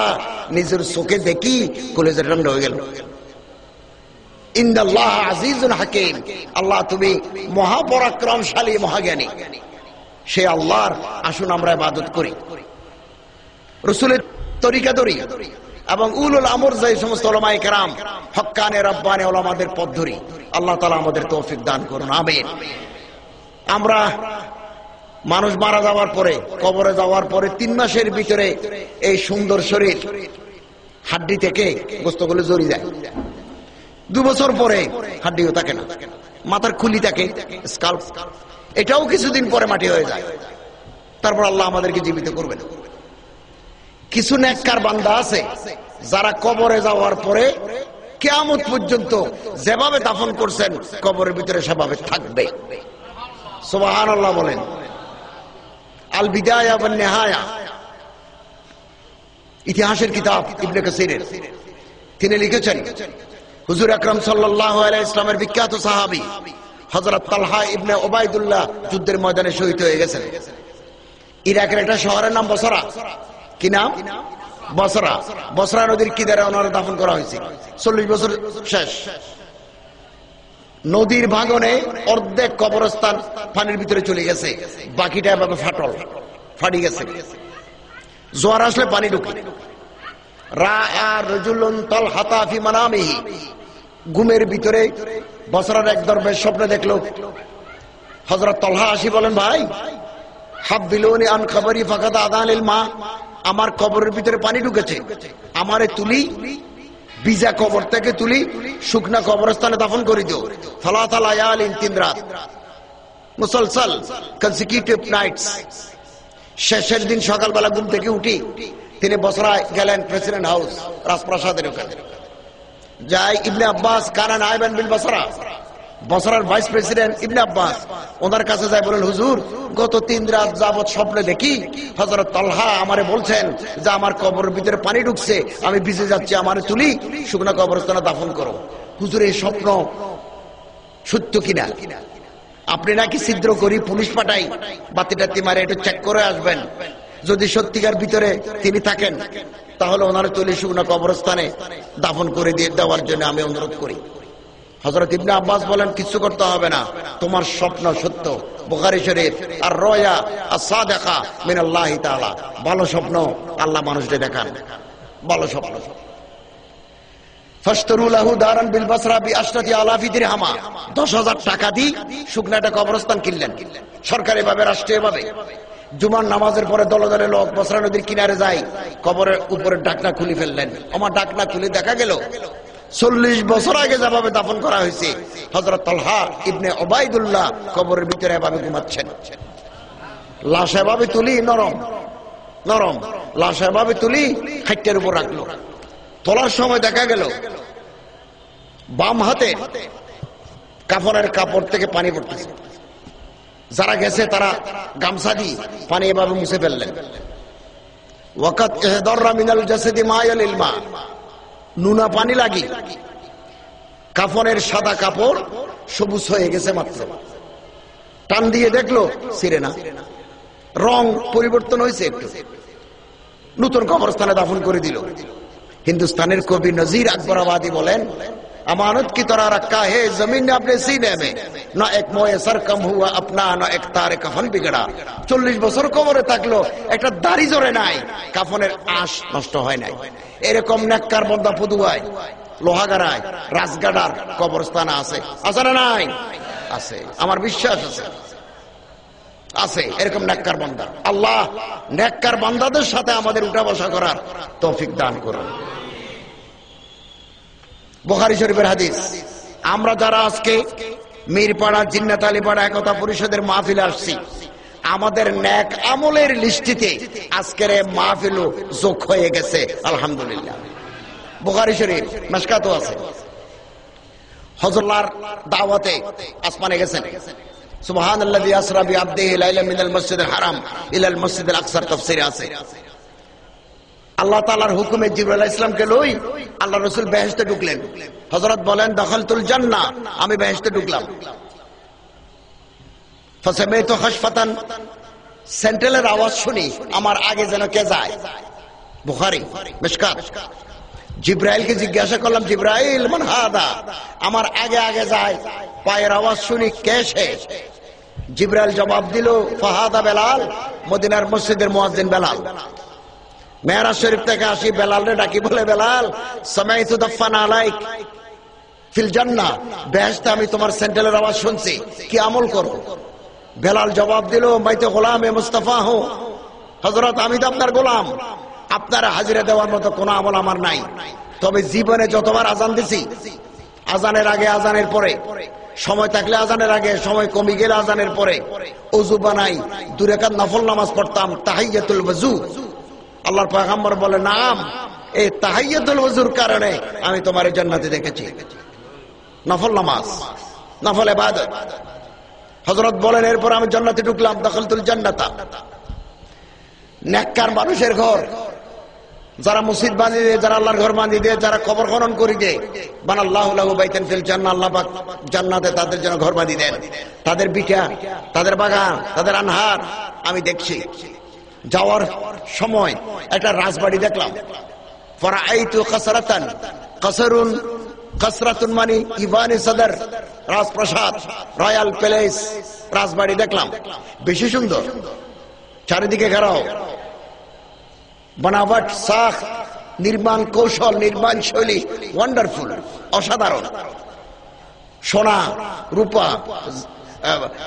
নিজের চোখে দেখি কলেজের ঠান্ডা হয়ে গেল। ইন্দাল্লাহ আজিজুল হাকিম। আল্লাহ, তুমি মহাপরাক্রমশালী, মহাজ্ঞানী। সে আল্লাহর, আসুন আমরা ইবাদত করি। রসুলের তরিকা এবং উলুল আমর যে সমস্ত ওলামাই হক্কানে, রব্বানে ওলামাদের আল্লাহ তালা আমাদের তৌফিক দান করুন আমরা মানুষ মারা যাওয়ার পরে, কবরে যাওয়ার পরে তিন মাসের ভিতরে এই সুন্দর শরীর হাড্ডি থেকে গোস্তগুলো জড়ি যায়। দু বছর পরে হাড্ডিও থাকে না। মাথার খুলি থাকে এটাও কিছুদিন পরে মাটি হয়ে যায়। তারপর আল্লাহ আমাদেরকে জীবিত করবেন। কিছু নেককার বান্দা আছে, যারা কবরে যাওয়ার পরে কেয়ামত পর্যন্ত যেভাবে দাফন করছেন, কবরের ভিতরে সেভাবে থাকবে। সোবাহান আল্লাহ বলেন। আল বিদায়া ইতিহাসের কিতাব ইবনে কাসিরের। তিনি লিখেছেন, হুজুর আকরাম আলাইহি ইসলামের বিখ্যাত সাহাবী হযরত তালহা ইবনে ওবাইদুল্লাহ যুদ্ধের ময়দানে শহীদ হয়ে গেছেন। ইরাকের একটা শহরের নাম বসরা। কি নাম? বসরা। বসরা নদীর কিনারে ওনার দাফন করা হয়েছে। চল্লিশ বছর শেষ। নদীর ভাঙনে অর্ধেক কবরস্থান পানির ভিতরে চলে গেছে। বাকিটা এভাবে ফাটল ফাটি গেছে। জোয়ার আসলে পানি ঢুকে। ঘুমের ভিতরে এক স্বপ্নে দেখল। হজরত তলহা আসি বলেন, ভাই, হাব্বিলুনি আন খবরি ফাকাদ আদানিল মা, আমার কবরের ভিতরে পানি ঢুকেছে। আমারে তুলি বিজা কবর থেকে তুলি, শুকনা কবরস্থানে দাফন করে দিও। থালা থালা ইয়ালিন তিন রাত। মুসলসল কনসিকিউটিভ নাইটস শেষের দিন সকালবেলা ঘুম থেকে উঠি, তিনি বসরায় গেলেন প্রেসিডেন্ট হাউস রাজপ্রাসাদের ওখানে। যাই ইবনে আব্বাস, কানান আইবেন বিল বসরা। বসরার ভাইস প্রেসিডেন্ট ইবনে আব্বাস ওনার কাছে যায় বলেন, হুজুর, গত তিন রাত যাবৎ স্বপ্নে দেখি হজরত তলহা আমারে বলছেন যে আমার কবরের ভিতরে পানি ঢুকছে, আমি ভিজে যাচ্ছি, আমারে তুলি, শুকনা কবরস্থানে দাফন করো। হুজুর, এই স্বপ্ন সত্য কিনা? আপনি নাকি ছিদ্র করি পুলিশ পাঠাই বাতি টাতি মারে একটু চেক করে আসবেন। যদি সত্যিকার ভিতরে তিনি থাকেন, তাহলে ওনার চল্লিশ শুকনা কবরস্থানে দাফন করে দিয়ে দেওয়ার জন্য আমি অনুরোধ করি। হজরত ইবনে আব্বাস বলেন, কিছু করতে হবে না। তোমার স্বপ্ন সত্য। বুখারি শরীফ আর রয়া আর সা দেখা মিনাল্লাহ তাআলা। ভালো স্বপ্ন আল্লাহ মানুষকে দেখান। ভালো স্বপ্ন। ফাশতারুলাহু দারান বিল বাসরা বি আশরাতি আলাফি দিরহামা। 10000 টাকা দি শুকনা একটা কবরস্থান কিনলেন। সরকারি ভাবে জুমার নামাজের পরে নদীর কিনারে যায়, কবরের খুলে ফেললেন। আমার ডাকনা খুলে দেখা গেল চল্লিশ বছর আগে যেভাবে দাফন করা হয়েছে হজরত তলহা ইবনে ওবায়দুল্লাহ কবরের ভিতরে এভাবে ঘুমাচ্ছেন। লাশ এভাবে তুলি, নরম। নরম। লাশ এভাবে তুলি খাইটের উপর রাখল। তোলার সময় দেখা গেল, বাম হাতে কাফনের কাপড় থেকে পানি পড়তেছে। যারা গেছে তারা গামছা দিয়ে পানি এভাবে মুছে ফেললেন। ওয়াকাত এহদররা মিনাল জাসেদি মায়াল ইলমা। নুনা পানি লাগি। কাফনের সাদা কাপড় সবুজ হয়ে গেছে মাত্র। টান দিয়ে দেখল সিরে না। রং পরিবর্তন হয়েছে একটু। নতুন কবরস্থানে দাফন করে দিল। হিন্দুস্তানের কবি নজির আকবরাবাদী বলেন আমানত की तरह रखा है जमीन ने अपने सीने में न एक मोए सर कम हुआ अपना न एक तारे कफन बिगड़ा চল্লিশ বছর কবরে থাকলো একটা দাড়ি জোরে নাই কাফনের আশ নষ্ট হয় নাই এরকম নেককার বন্দা পুদুয়ায় লোহাগাড়ায় রাজগাড়ার কবরস্থান আছে আছে না নাই আছে আমার বিশ্বাস আছে আছে এরকম নেককার বান্দা আল্লাহ নেককার বান্দাদের সাথে আমাদের উঠা বসা করার তৌফিক দান করুন বোখারি শরীফের হাদিস। আমরা যারা আজকে মিরপাড়া, জিন্নাত আলীপাড়া একতা পরিষদের মাহফিলে আসছি, আমাদের ন্যাক আমলের লিস্টিতে আজকের এই মাহফিলও যোগ হয়ে গেছে, আলহামদুলিল্লাহ। বোখারি শরীফ, মেশকাতও আছে। হজরলার দাওয়াতে আসমানে গেছেন। সুবহান আল্লাযী আসরা বিআবদিহি লাইলা মিনাল মসজিদিল হারাম, ইলাল মসজিদিল আকসার, তাফসীরে আছে। আল্লাহ তাআলার হুকুমে জিবরাইল ইসলামকে লই আল্লাহ রাসূল বেহেশতে ঢুকলেন। হযরত বলেন, দখলতুল জান্নাহ। আমি বেহেশতে ঢুকলাম। সেন্ট্রালের আওয়াজ শুনি, আমার আগে যেন কে যায়? বুখারী জিব্রাইলকে জিজ্ঞাসা করলাম, জিব্রাইল, মান হাদা? আমার আগে আগে যায়। পায়ের আওয়াজ শুনি, কে সে? জিব্রাইল জবাব দিল, ফাহাদা বেলাল, মদিনার মসজিদের মুয়াজ্জিন বেলাল। মেহরাজ শরীফ থেকে আসি বেলাল রে ডাকি, বলে, বেলাল সময় তু দফান আলাইক ফিল জান্নাহ। বেহেশতে আমি তোমার সেন্ট্রালের আওয়াজ শুনছি। কি আমল করো? বেলাল জবাব দিল মাইতে গোলাম এ মুস্তাফা হো। হজরত আমি তো আপনার গোলাম। আপনার হাজিরা দেওয়ার মতো কোনো আমল আমার নাই। তবে জীবনে যতবার আজান দিছি আজানের আগে আজানের পরে। সময় থাকলে আজানের আগে, সময় কমে গেলে আজানের পরে। অজু বানাই দুরেকাত নফল নামাজ পড়তাম তাহাইয়াতুল ওযু। আল্লাহর পয়গম্বর বলে, নাম, এই তাহাইয়াতুল ওযুর কারণে আমি তোমার জান্নাতে দেখেছি। নফল নামাজ, নফল ইবাদত। হযরত বলেন, এরপর আমি জান্নাতে ঢুকলাম, দখলতুল জান্নাতা। নেককার মানুষের ঘর। যারা মসজিদ বানিয়ে দেয়, যারা আল্লাহর ঘর বানিয়ে দেয়, যারা কবর খনন করি দেয়, বানাল্লাহ বাইতেন ফিল জান্নাহ, আল্লাহ জান্নাতে তাদের জন্য ঘর বানিয়ে দেন। তাদের বিটা তাদের বাগান, তাদের আনহার আমি দেখছি। যাওয়ার সময় একটা রাজবাড়ি দেখলাম। মানে রাজবাড়ি দেখলাম। বেশি সুন্দর। চারিদিকে নির্মাণ কৌশল, নির্মাণ শৈলী ওয়ান্ডারফুল অসাধারণ। সোনা, রূপা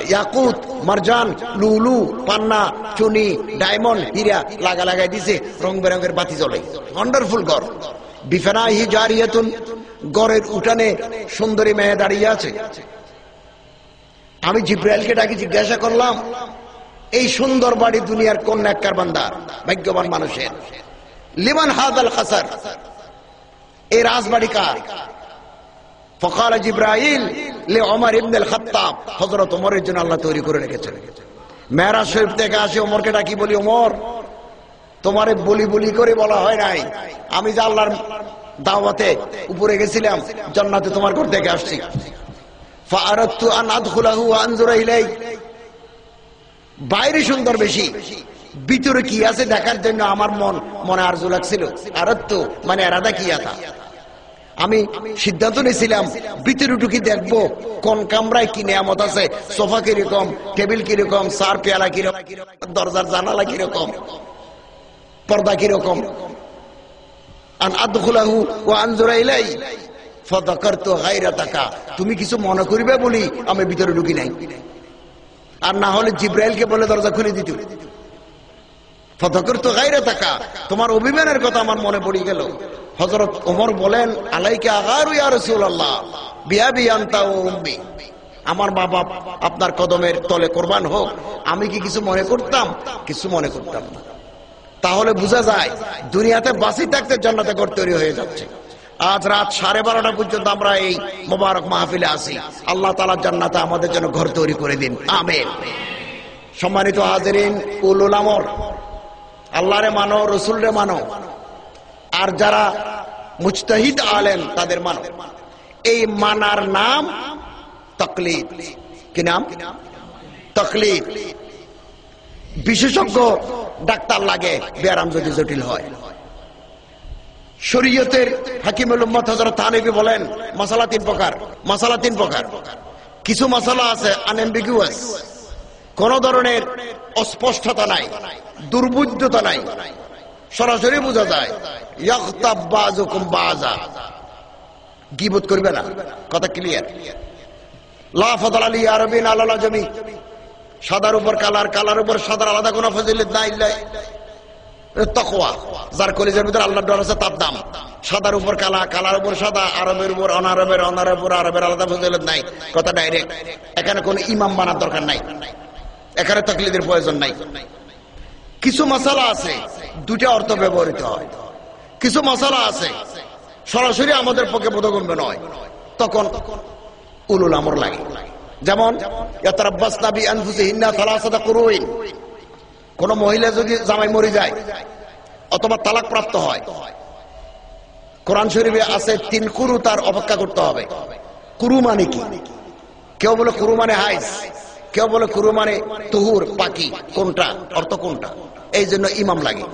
ইয়াকুত, মারজান, লুলু, পান্না, চুনি, ডায়মন্ড, হীরা লাগা লাগাই দিছে রং বেরঙের বাতি জ্বলে। ওয়ান্ডারফুল ঘর। জারিয়াতুন গড়ের উঠানে সুন্দরী মেয়ে দাঁড়িয়ে আছে। আমি জিব্রাইলকে ডাকি, জিজ্ঞাসা করলাম, এই সুন্দর বাড়ি দুনিয়ার কোন নেককার বান্দা? ভাগ্যবান মানুষের। লিমান হাদাল খাসার। এই রাজবাড়ি কার? ফকাল জিব্রাইল লে ওমর ইবনে আল খাত্তাব হযরত ওমরের জন্য আল্লাহ তৈরি করে রেখেছেন। শরীফ থেকে আসে ওমরকে ডাকি, বলি, ওমর, তোমারে বলি বলি করে বলা হয় নাই। আমি যে আল্লাহর দাওয়াতে উপরে গেছিলাম, জান্নাতে তোমার ঘর থেকে আসছি। বাইরে সুন্দর বেশি। ভিতরে কি আছে দেখার জন্য আমার মন, মনে আরজু লাগছিল। আর মানে এরাদা কি আতা? আমি সিদ্ধান্ত নিয়েছিলাম, ভিতরে দেখব কোন কামরায় কি নিয়ামত আছে, সোফা কীরকম, টেবিল কীরকম, সার, পেয়ালা কীরকম, দরজার জানালা কীরকম, পর্দা কীরকম। তুমি কিছু মনে করিবে বলি আমি ভিতরে ঢুকি নাই। আর না হলে জিব্রাইলকে বলে দরজা খুলে দিত। থাকা তোমার অভিমানের কথা আমার মনে পড়ে গেল। হজরত বলেন, আলাইকে বিয়া বিয়ান্তা ও আমার বাবা আপনার কদমের তলে কোরবান হোক, আমি কি কিছু মনে করতাম? কিছু মনে করতাম না। তাহলে বোঝা যায়, দুনিয়াতে বাসি থাকতে জান্নাতে ঘর তৈরি হয়ে যাচ্ছে। আজ রাত সাড়ে বারোটা পর্যন্ত আমরা এই মোবারক মাহফিলে আছি। আল্লাহ তালা জান্নাতে আমাদের জন্য ঘর তৈরি করে দিন। আমেন। সম্মানিত হাজরিন, উলুল আমর আল্লাহরে মানো, রসুলরে মানো। আর যারা মুজতাহিদ আলেন তাদের মানো। এই মানার নাম তকলিদ। কি নাম? তকলিফ বিশেষজ্ঞ ডাক্তার লাগে ব্যারাম যদি জটিল হয়। শরীয়তের হাকিমুল উম্মত হযরত তানবী বলেন, মশালা তিন প্রকার, মশালা তিন প্রকার। কিছু মশালা আছে আনএম্বিগুয়াস কোন ধরনের অস্পষ্টতা নাই, দুর্বুদ্ধতা নাই। সরাসরি বোঝা যায় বাযা। করবে না, কথা ক্লিয়ার লা ফাদাল আলী আরবিন আলালা জমি। সাদার উপর কালার কালার উপর সাদার আলাদা কোনো ফজিলত নাই তকওয়া, যার কলিজের ভিতরে আল্লাহর ডর আছে, তার দাম সাদার উপর কালা, কালার উপর সাদা, আরবের উপর অনারবের অনারের উপর আরবের আলাদা ফজিলত নাই। কথা ডাইরেক্ট এখানে কোনো ইমাম বানার দরকার নাই। এখানে তকলিদের প্রয়োজন নাই। কিছু মশালা আছে দুটা অর্থ ব্যবহৃত হয়। কিছু মশালা আছে, সরাসরি আমাদের পক্ষে বোধগম্য নয়। তখন উলুল আমর লাগে। যেমন কোন মহিলা যদি জামাই মরে যায়, অথবা তালাক প্রাপ্ত হয়, কোরআন শরীফে আছে, তিন কুরু তার অপেক্ষা করতে হবে। কুরু মানে কি? কেউ বলে কুরু মানে হাইস। কেউ বলে কুরু মানে তুহুর পাকি কোনটা? অর্থ কোনটা? এই জন্য ইমাম লাগে।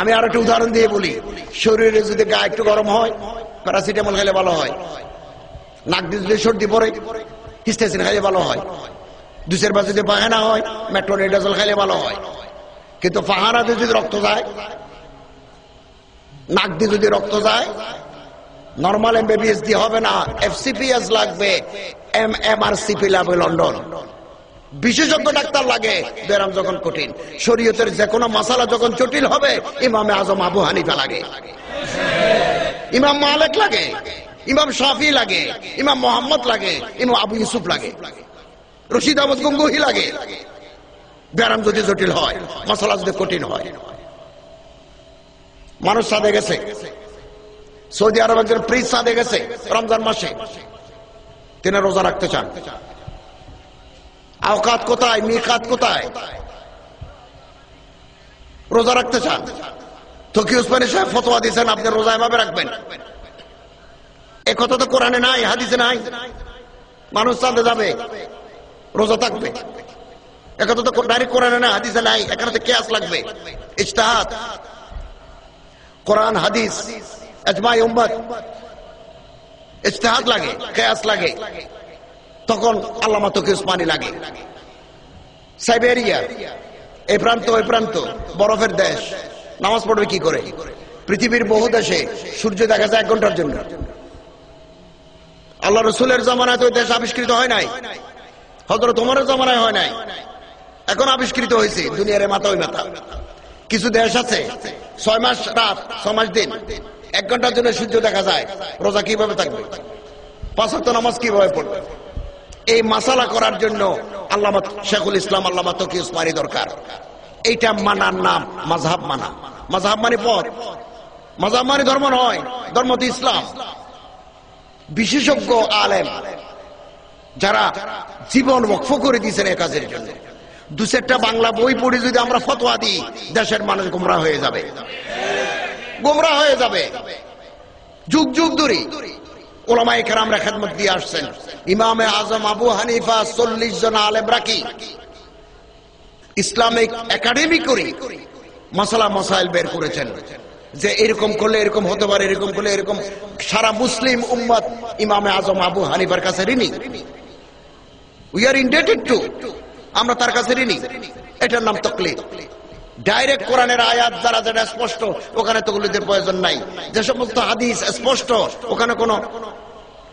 আমি আর একটা উদাহরণ দিয়ে বলি। শরীরে যদি গা একটু গরম হয়, প্যারাসিটামল খেলে ভালো হয়। নাক দিয়ে যদি সর্দি পড়ে, হিস্টেসিন খাইলে ভালো হয়। দুসের বা যদি পায়খানা হয়, মেট্রোনিডাজল খাইলে ভালো হয়। কিন্তু পাহারাতে যদি রক্ত যায়, নাক দিয়ে যদি রক্ত যায় নর্মাল এমবিবিএস দিয়ে হবে না এফসিপিএস লাগবে এম এম আর সিপি লাগবে লন্ডন। বিশেষজ্ঞ ডাক্তার লাগে ব্যারাম যখন কঠিন। শরীয়তের যে কোনো মশালা যখন জটিল হবে, ইমামে আজম আবু হানিফা লাগে। ইমাম মালেক লাগে, ইমাম শাফি লাগে, ইমাম মোহাম্মদ লাগে, ইমাম আবু ইউসুফ লাগে। রশিদ আহমদ গঙ্গুহি লাগে। ব্যারাম যদি জটিল হয়, মশলা যদি কঠিন হয়। মানুষ সাদে গেছে। সৌদি আরব একজন প্রিন্স সাদে গেছে রমজান মাসে। তিনি রোজা রাখতে চান। আওকাত কোথায়? মিকাত কোথায়? রোজা রাখতে চান। তকি উসমানী সাহেব ফতোয়া দিয়েছেন, আপনি রোজা এভাবে রাখবেন। এ কথা তো কোরআনে নাই, হাদিসে নাই। মানুষ চাঁদে যাবে, রোজা থাকবে। একথা তো ডাইরেক্ট কোরআনে না হাদিসে নাই। এখানে তো কেয়াস লাগবে। ইজতাহাদ। কোরআন, হাদিস। আজমাই উম্মত, ইজতাহাদ লাগে, কেয়াস লাগে, তখন আল্লামা তকি উসমানী লাগে। সাইবেরিয়া, এই প্রান্ত, ওই প্রান্ত, বরফের দেশ, নামাজ পড়বে কি করে? পৃথিবীর বহু দেশে সূর্য দেখা যায় এক ঘণ্টার জন্য। আল্লাহ রসুলের জমানায় তো দেশ আবিষ্কৃত হয় নাই। হজরত তোমার জমানায় হয় নাই। এখন আবিষ্কৃত হয়েছে, দুনিয়ার মাথা ওই মাথা কিছু দেশ আছে, ছয় মাস রাত, ছয় মাস দিন। এক ঘণ্টার জন্য সূর্য দেখা যায়। রোজা কীভাবে থাকবে? পাঁচ ওয়াক্ত নামাজ কীভাবে পড়বে? এই মাসালা করার জন্য আল্লামা শেখুল ইসলাম, আল্লামা তকি উসমানি দরকার। এইটা মানার নাম মাঝহাব মানা। মাঝহাব মানে পথ। মাঝহাব মানে ধর্ম নয়, ধর্ম তো ইসলাম। বিশেষজ্ঞ আলেম যারা জীবন বক্ফ করে দিয়েছেন এ কাজের জন্য। দু চারটা বাংলা বই পড়ে যদি আমরা ফতোয়া দিই, দেশের মানুষ গোমরা হয়ে যাবে। গোমরা হয়ে যাবে। যুগ যুগ ধরে ওলামাই খেদমত দিয়ে আসছেন। ইমামে আজম আবু হানিফা চল্লিশ জন আলেম রাখি। ইসলামিক একাডেমি করে মশাইল বের করেছেন। যে এরকম করলে এরকম হতে পারে, এরকম করলে এরকম। সারা মুসলিম উম্মত ইমামে আজম আবু হানিফার কাছে ঋণী। উই আর ইন্ডেটেড টু আমরা তার কাছে ঋণী। এটার নাম তকলিদ। ডাইরেক্ট কোরআনের আয়াত যারা যেটা স্পষ্ট, ওখানে তকলিদের প্রয়োজন নাই। যে সমস্ত হাদিস স্পষ্ট, ওখানে কোনো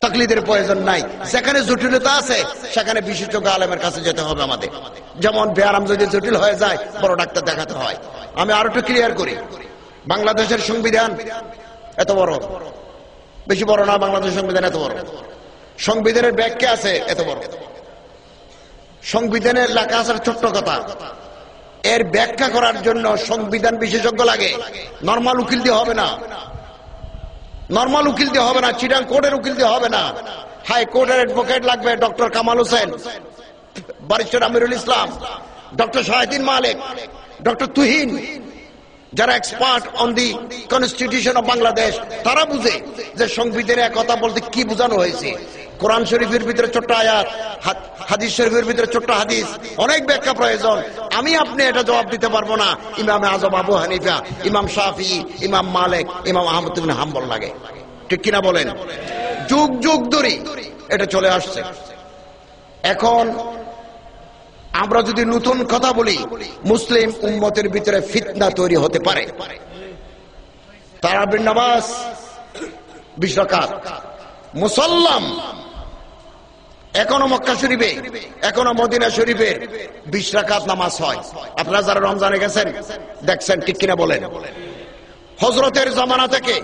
তকলিদের প্রয়োজন নাই। যেখানে জটিলতা আছে, সেখানে বিশেষজ্ঞ আলেমের কাছে যেতে হবে আমাদের। যেমন ব্যায়াম যদি জটিল হয়ে যায়, বড় ডাক্তার দেখাতে হয়। আমি আরও একটু ক্লিয়ার করি। বাংলাদেশের সংবিধান এত বড়। বেশি বড় না, বাংলাদেশের সংবিধান এত বড়। সংবিধানের ব্যাখ্যা আছে এত বড়। সংবিধানের লেখা আছে ছোট্ট কথা। এর ব্যাখ্যা করার জন্য সংবিধান বিশেষজ্ঞ লাগে। নর্মাল উকিল দিয়ে হবে না। নর্মাল উকিল দিয়ে হবে না, চিটাং কোর্টের উকিল দিয়ে হবে না। হাই কোর্টের অ্যাডভোকেট লাগবে doctor Kamal Hossain, barrister Amirul Islam, doctor Shahdeen Malik, doctor Tuhin যারা expert on the constitution of Bangladesh তারা বুঝে যে সংবিধানে কথা বলতে কি বোঝানো হয়েছে। কোরআন শরীফের ভিতরে ছোট্ট আয়াত হাদিস শরীফের ভিতরে ছোট্ট হাদিস, অনেক ব্যাখ্যা প্রয়োজন। আমি আপনি এটা জবাব দিতে পারব না। ইমাম আজম আবু হানিফা, ইমাম শাফি, ইমাম মালিক, ইমাম আহমদ হাম্বল লাগে। ঠিক কিনা বলেন? যুগ যুগ ধরে এটা চলে আসছে। এখন আমরা যদি নতুন কথা বলি, মুসলিম উম্মতের ভিতরে ফিতনা তৈরি হতে পারে। তারাবির নামাজ, বিশ রাকাত। মুসল্লাম এখনও মক্কা শরীফে, এখনও মদিনা শরীফের বিশ নামাজ হয়। আপনারা যারা রমজানে গেছেন, দেখছেন ঠিক কিনা বলেন। হজরতের জমানা থেকে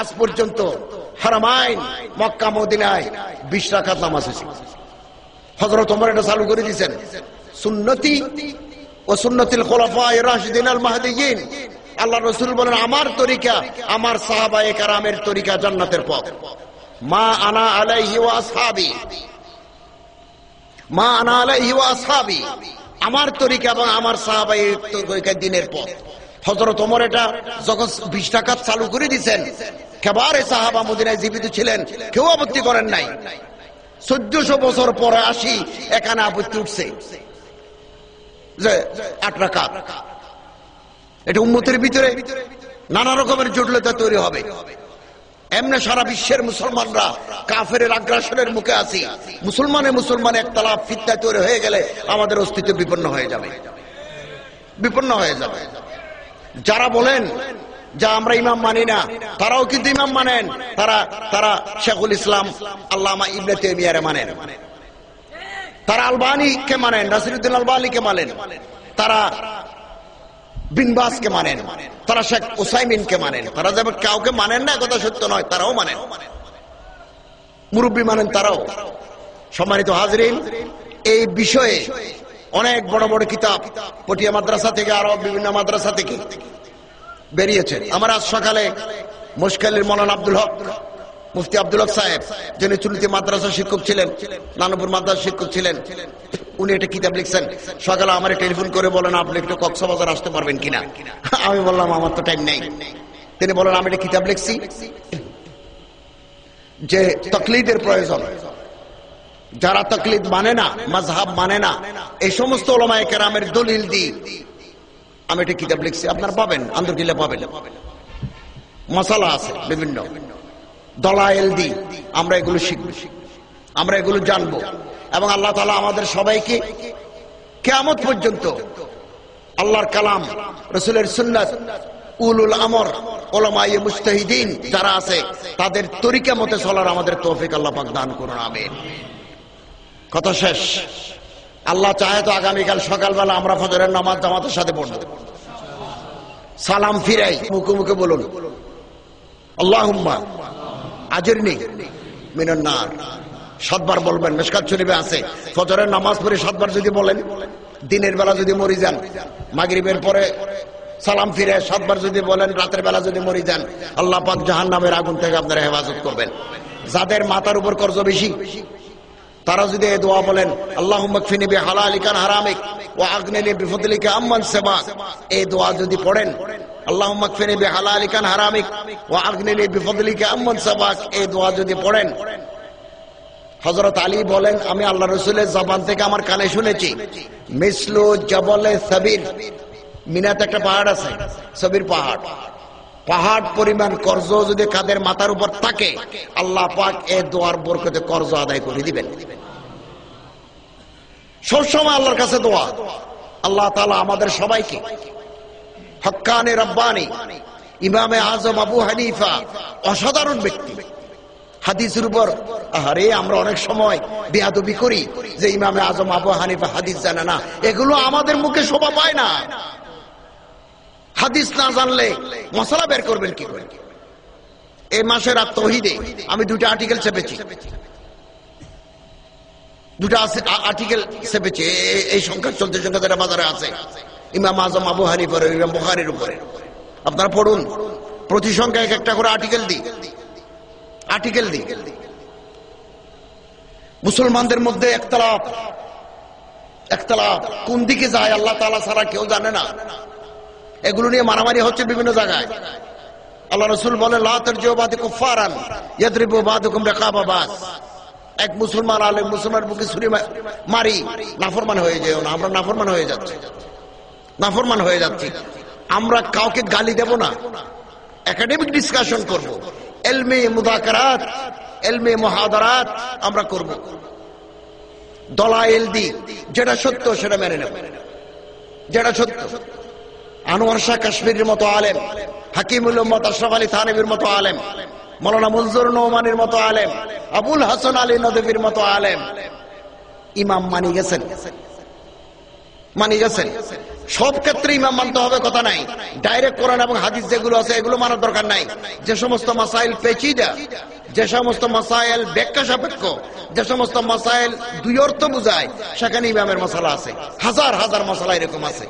আজ পর্যন্ত হারামাইন মক্কা মদিনায় বিশ নামাজ হজরত ওমর এটা চালু করে দিয়েছেন। সুন্নতি ও সুন্নতিল আল্লাহ রসুল বলেন, আমার তরিকা, আমার কারামের তরিকা জান্নাতের পথ। মা আনা আলাইহি মা আনা আলাইহি আমার তরিকা এবং আমার তরিকা দিনের পথ। হযরত ওমর এটা যখন বিশ টাকা চালু করে দিয়েছেন, কেবারে সাহাবা মদিনায় জীবিত ছিলেন, কেউ আপত্তি করেন নাই। চোদ্দশো বছর পরে আসি, এখানে আপত্তি উঠছে। এটা উন্মতের ভিতরে নানা রকমের জটিলতা তৈরি হবে। এমনি সারা বিশ্বের মুসলমানরা কাফের আগ্রাসনের মুখে মুসলমানে মুসলমান একতলা তৈরি হয়ে গেলে আমাদের অস্তিত্ব বিপন্ন হয়ে যাবে। বিপন্ন হয়ে যাবে। যারা বলেন যা আমরা ইমাম মানি না, তারাও কিন্তু ইমাম মানেন। তারা তারা শেখুল ইসলাম আল্লামা ইবনে তেমিয়ারে মানেন। তারা আলবানীকে মানেন, নাসিরুদ্দিন আলবানীকে মানেন, তারা বিনবাসকে মানেন, তারা শেখ ওসাইমিনকে মানেন। তারা যেমন কাউকে মানেন না কথা সত্য নয়, তারাও মানেন। মুরব্বী মানেন তারাও। সম্মানিত হাজরিন, এই বিষয়ে অনেক বড় বড় কিতাব পটিয়া মাদ্রাসা থেকে আরও বিভিন্ন মাদ্রাসা থেকে বেরিয়েছে। আমার আজ সকালে মুশকালির মৌলান আব্দুল হক মুফতি আব্দুল সাহেব, যিনি চুলতি মাদ্রাসা শিক্ষক ছিলেন, নানপুর মাদ্রাসা শিক্ষক ছিলেন, উনি একটা কিতাব লিখছেন। সকালে আমার টেলিফোন করে বলেন, আপনি একটু কক্সবাজার আসতে পারবেন কিনা? আমি বললাম, আমার তো টাইম নেই। তিনি বলেন, আমি একটা কিতাব লিখছি যে তকলিদের প্রয়োজন। যারা তকলিদ মানে না মাঝহাব মানে না, এই সমস্ত ওলামায় কেরামের দলিল দি আমি একটা কিতাব লিখছি। আপনার পাবেন আন্দরকিল্লা পাবেন। মশালা আছে, বিভিন্ন। দলায়েল দি আমরা এগুলো শিখব। আমরা এগুলো জানব। এবং আল্লাহ তালা আমাদের সবাইকে কেয়ামত পর্যন্ত আল্লাহর কালাম, রসুলের সুন্নাত, উলুল আমর ওলামাই মুস্তাহিদিন যারা আছে, তাদের তরিকা মতে চলার আমাদের তৌফিক আল্লাহ পাক দান করুন, আমিন। কথা শেষ। আল্লাহ চাহে তো আগামীকাল সকালবেলা আমরা ফজরের নামাজ জামাতের সাথে পড়ব। সালাম ফিরাই, মুখে মুখে বলুন আল্লাহ আজের নেই মিনান্নার। সাতবার বলবেন, মেশকাত শরীফে আছে। ফজরের নামাজ পড়ে সাতবার যদি বলেন, দিনের বেলা যদি মরি যান, মাগরিবের পরে সালাম ফিরে সাতবার যদি বলেন, রাতের বেলা যদি মরি যান, আল্লাহ পাক জাহান নামের আগুন থেকে আপনারা হেফাজত করবেন। যাদের মাথার উপর কর্জ বেশি, তারা যদি এ দোয়া বলেন আল্লাহ মকফিনি বি হালালিকান হারামিক ও আগ্নেলি বিফদলিকা আম্মান সেবা এই দোয়া যদি পড়েন আল্লাহ মকফিনি বি হালালিকান হারামিক সেবাক। এই দোয়া যদি পড়েন হজরত আলী বলেন, আমি আল্লাহ রসুলের থেকে আমার কানে শুনেছি। মিসলু জবলে সাবির মিনাতে একটা পাহাড় আছে, সবির পাহাড়। পাহাড় পরিমাণ কর্জ যদি কাদের মাথার উপর থাকে, আল্লাহ পাক এ দোয়ার বরকতে কর্জ আদায় করে দিবেন। সবসময় আল্লাহর কাছে দোয়া। আল্লাহ তালা আমাদের সবাইকে হক্কানে রব্বানি। ইমামে আজম আবু হানিফা অসাধারণ ব্যক্তি। হাদিসের উপর আরে আমরা অনেক সময় বেয়াদবি করি যে ইমামে আজম আবু হানিফা হাদিস জানে না। এগুলো আমাদের মুখে শোভা পায় না। হাদিস না জানলে মশলা বের করবেন কি করে? এই মাসের আর তহিদে আমি দুটা আর্টিকেল চেপেছি দুটা আর্টিকেল চেপেছি এই সংখ্যা চলতে সংখ্যা যেটা বাজারে আছে। ইমাম আজম আবু হানিফার, ইমাম বুখারির উপরে। আপনারা পড়ুন। প্রতি সংখ্যা এক একটা করে আর্টিকেল দিই। আর্টিকেল দিই। মুসলমানদের মধ্যে একতলাপ। একতলাপ। কোন দিকে যায় আল্লাহ তালা ছাড়া কেউ জানে না। এগুলো নিয়ে মারামারি হচ্ছে বিভিন্ন জায়গায়। আল্লাহ রসুল বলে এক মুসলমান আলেম মুসলমান বুকে ছুরি মারি। নাফরমান হয়ে যায় না। আমরা নাফরমান হয়ে যাচ্ছি। নাফরমান হয়ে যাচ্ছি। আমরা কাউকে গালি দেব না। একাডেমিক ডিসকাশন করব। এলমে মুদাকারাত, এলমে মহাদারাত আমরা করব। দলাইল দি, যেটা সত্য সেটা মেনে নেব। যেটা সত্য। আনোয়ার শাহ কাশ্মীরের মতো আলেম, হাকিমুল আশরাফ আলী থানবীর মতো আলেম, মৌলানা মঞ্জুর নৌমানের মতো আলেম, আবুল হাসান আলী নদীর মতো আলেম। ইমাম মানি গেছেন। মানি গেছেন। সব ক্ষেত্রে ইমাম মানতে হবে, কথা নাই। ডাইরেক্ট কোরআন এবং হাদিস যেগুলো আছে, এগুলো মানার দরকার নাই। যে সমস্ত মাসাইল পেচিদা যে সমস্ত মাসাইল ব্যাখ্যা সাপেক্ষ, যে সমস্ত মাসাইল দুই অর্থ বুঝায়, সেখানে ইমামের মশালা আছে। হাজার হাজার মশলা এরকম আছে,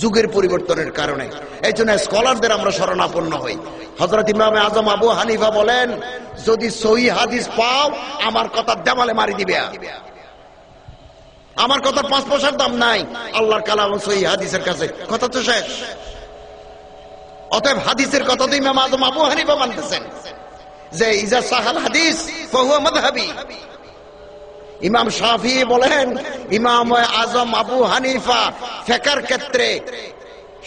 যুগের পরিবর্তনের কারণে। এই জন্য স্কলারদের আমরা শরণাপন্ন হই। হজরত ইমাম আজম আবু হানিফা বলেন, যদি সহি হাদিস পাও, আমার কথা দেওয়ালে মারি দিবে। আমার কথার পাঁচ পয়সার দাম নাই। আল্লাহর কালাম সহি হাদিসের কাছে। কথা তো শেষ। অতএব হাদিসের কথা তো ইমাম আজম আবু হানিফা মানতেছেন। যে ইজা সাহাল হাদিস, ফাহুয়া মাযহাবি। ইমাম শাফি বলেন, ইমাম আজম আবু হানিফা ফেকার ক্ষেত্রে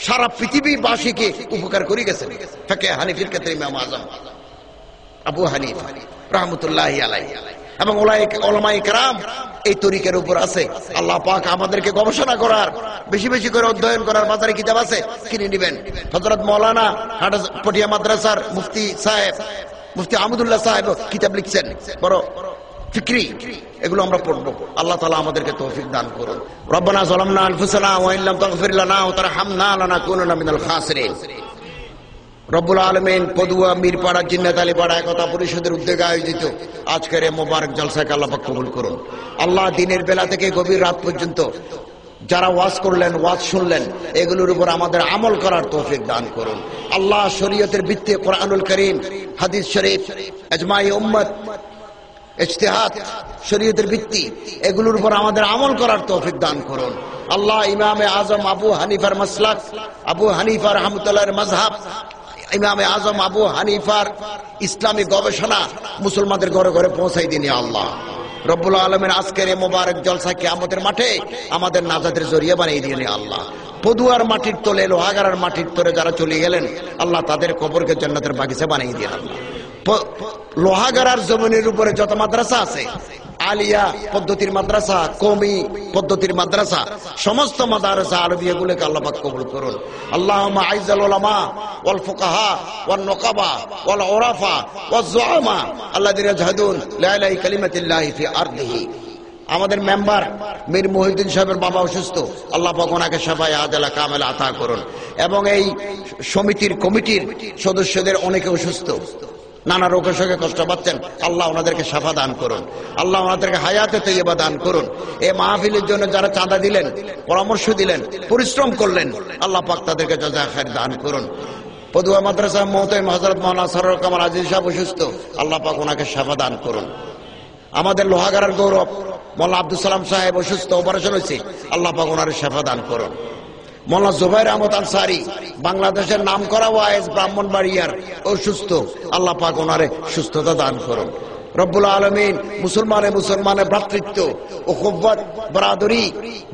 সারা পৃথিবীবাসীকে উপকার করে গেছেন। ফেকে হানিফির ক্ষেত্রে ইমাম আজম আবু হানিফ, রহমতুল্লাহ আলাই এবং ওলামাই কারাম এই তরিকের উপর আছে। আল্লাহ পাক আমাদেরকে গবেষণা করার, বেশি বেশি করে অধ্যয়ন করার বাজারে কিতাব আছে, কিনে নিবেন। হজরত মৌলানা পটিয়া মাদ্রাসার মুফতি সাহেব, মুফতি আহমদুল্লাহ সাহেব কিতাব লিখছেন। বড় ফিক্রি, এগুলো আমরা পড়ব। আল্লাহ তালা আমাদেরকে তৌফিক দান করুন। রব্বানা রব্বুল আলমিন পদুয়া, মিরপাড়া, জিন্নাত আলীপাড়া একতা পরিষদের উদ্যোগে আয়োজিত আজকের এই মোবারক জলসাকে আল্লাহ কবুল করুন। আল্লাহ দিনের বেলা থেকে গভীর রাত পর্যন্ত যারা ওয়াজ করলেন, ওয়াজ শুনলেন, এগুলোর উপর আমাদের আমল করার তৌফিক দান করুন। আল্লাহ শরীয়তের ভিত্তি কোরআনুল করিম, হাদিস শরীফ আজমাই উম্মত, ইজতিহাদ, শরীয়তের ভিত্তি, এগুলোর উপর আমাদের আমল করার তৌফিক দান করুন। আল্লাহ ইমামে আজম আবু হানিফার মাসলাক, আবু হানিফার রহমতুল্লাহর মজহাব ইমামে আজম আবু হানিফার ইসলামী গবেষণা মুসলমানদের ঘরে ঘরে পৌঁছাই দিনি আল্লাহ। রব্বুল আলমের আজকের এ মোবারক জলসা আমাদের মাঠে আমাদের নাজাদের জরিয়া বানিয়ে দিয়ে আল্লাহ। পদুয়ার মাটির তোলে লোহাগারার মাটির তোলে যারা চলে গেলেন, আল্লাহ তাদের কবরকে জন্নাতের বাগিচা বানিয়ে দিয়ে আল্লাহ। লোহাগারার জমিনের উপরে যত মাদ্রাসা আছে, আলিয়া পদ্ধতির মাদ্রাসা, কমি পদ্ধতির মাদ্রাসা, সমস্ত মাদ্রাসা আরবিয়া গুলোকে আল্লাহ কবুল করুন। আল্লাহ আইজাল ওলামা ওয়াল ফুকাহা ওয়াল নকাবা ওয়াল ওরাফা ওয়াল জুআমা আল্লাযিনা জাহাদুন লা ইলাহা কালিমাতিল্লাহি ফি আরদিহি। আমাদের মেম্বার মীর মহিউদ্দিন সাহেবের বাবা অসুস্থ। আল্লাহ পাক ওনাকে সাফাই আদালা কামেলা আতা করুন। এবং এই সমিতির কমিটির সদস্যদের অনেকে অসুস্থ। নানা রোগের সঙ্গে কষ্ট পাচ্ছেন, আল্লাহ ওনাদেরকে সাফা দান করুন। আল্লাহ ওনাদেরকে হায়াতে তৈবা দান করুন। এ মাহফিলের জন্য যারা চাঁদা দিলেন, পরামর্শ দিলেন, পরিশ্রম করলেন, আল্লাহ পাক তাদেরকে যজা দান করুন। পদুয়া মাদ্রাসা মহতাইম হজরত মৌলানা সরর কামাল আজিজ সাহেব অসুস্থ, আল্লাহ পাক ওনাকে সাফা দান করুন। আমাদের লোহাগারার গৌরব মোল্লা আব্দুল সালাম সাহেব অসুস্থ অপারেশন হয়েছে, আল্লাহ পাক ওনার সাফা দান করুন। মোল্লা জুবাইর আহমদ আনসারি বাংলাদেশের নাম করা ওয়াইজ ব্রাহ্মণবাড়িয়ার অসুস্থ আল্লাহ পাক ওনারে সুস্থতা দান করুন রব্বুল আলমিন মুসলমানে মুসলমানের ভ্রাতৃত্ব ও খুব্বত বরাদরি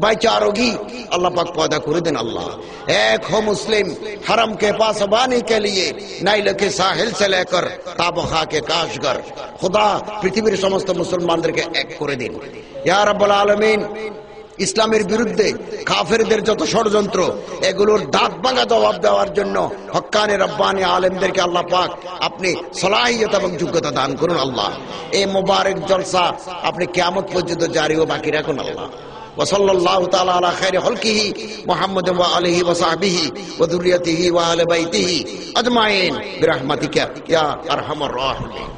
ভাইচারগি আল্লাহ পাক পয়দা করে দেন আল্লাহ এক हो मुस्लिम हरम के पास बानी के लिए नाइल के साहिल से लेकर ताबखा के काशगर खुदा পৃথিবীর সমস্ত মুসলমানদেরকে এক করে দিন ইয়া রাব্বুল আলামিন ইসলামের বিরুদ্ধে কাফেরদের যত ষড়যন্ত্র এগুলোর দাঁত ভাঙা জবাব দেওয়ার জন্য হক্কানে রব্বানি আলেমদেরকে আল্লাহ পাক আপনি সলাহিয়ত এবং যোগ্যতা দান করুন আল্লাহ এই মোবারক জলসা আপনি কেমন পর্যন্ত জারি ও বাকি রাখুন আল্লাহ وصلى الله تعالى على خير خلقه محمد وآله وصحبه وذريته وآل بيته أجمعين برحمتك يا أرحم الراحمين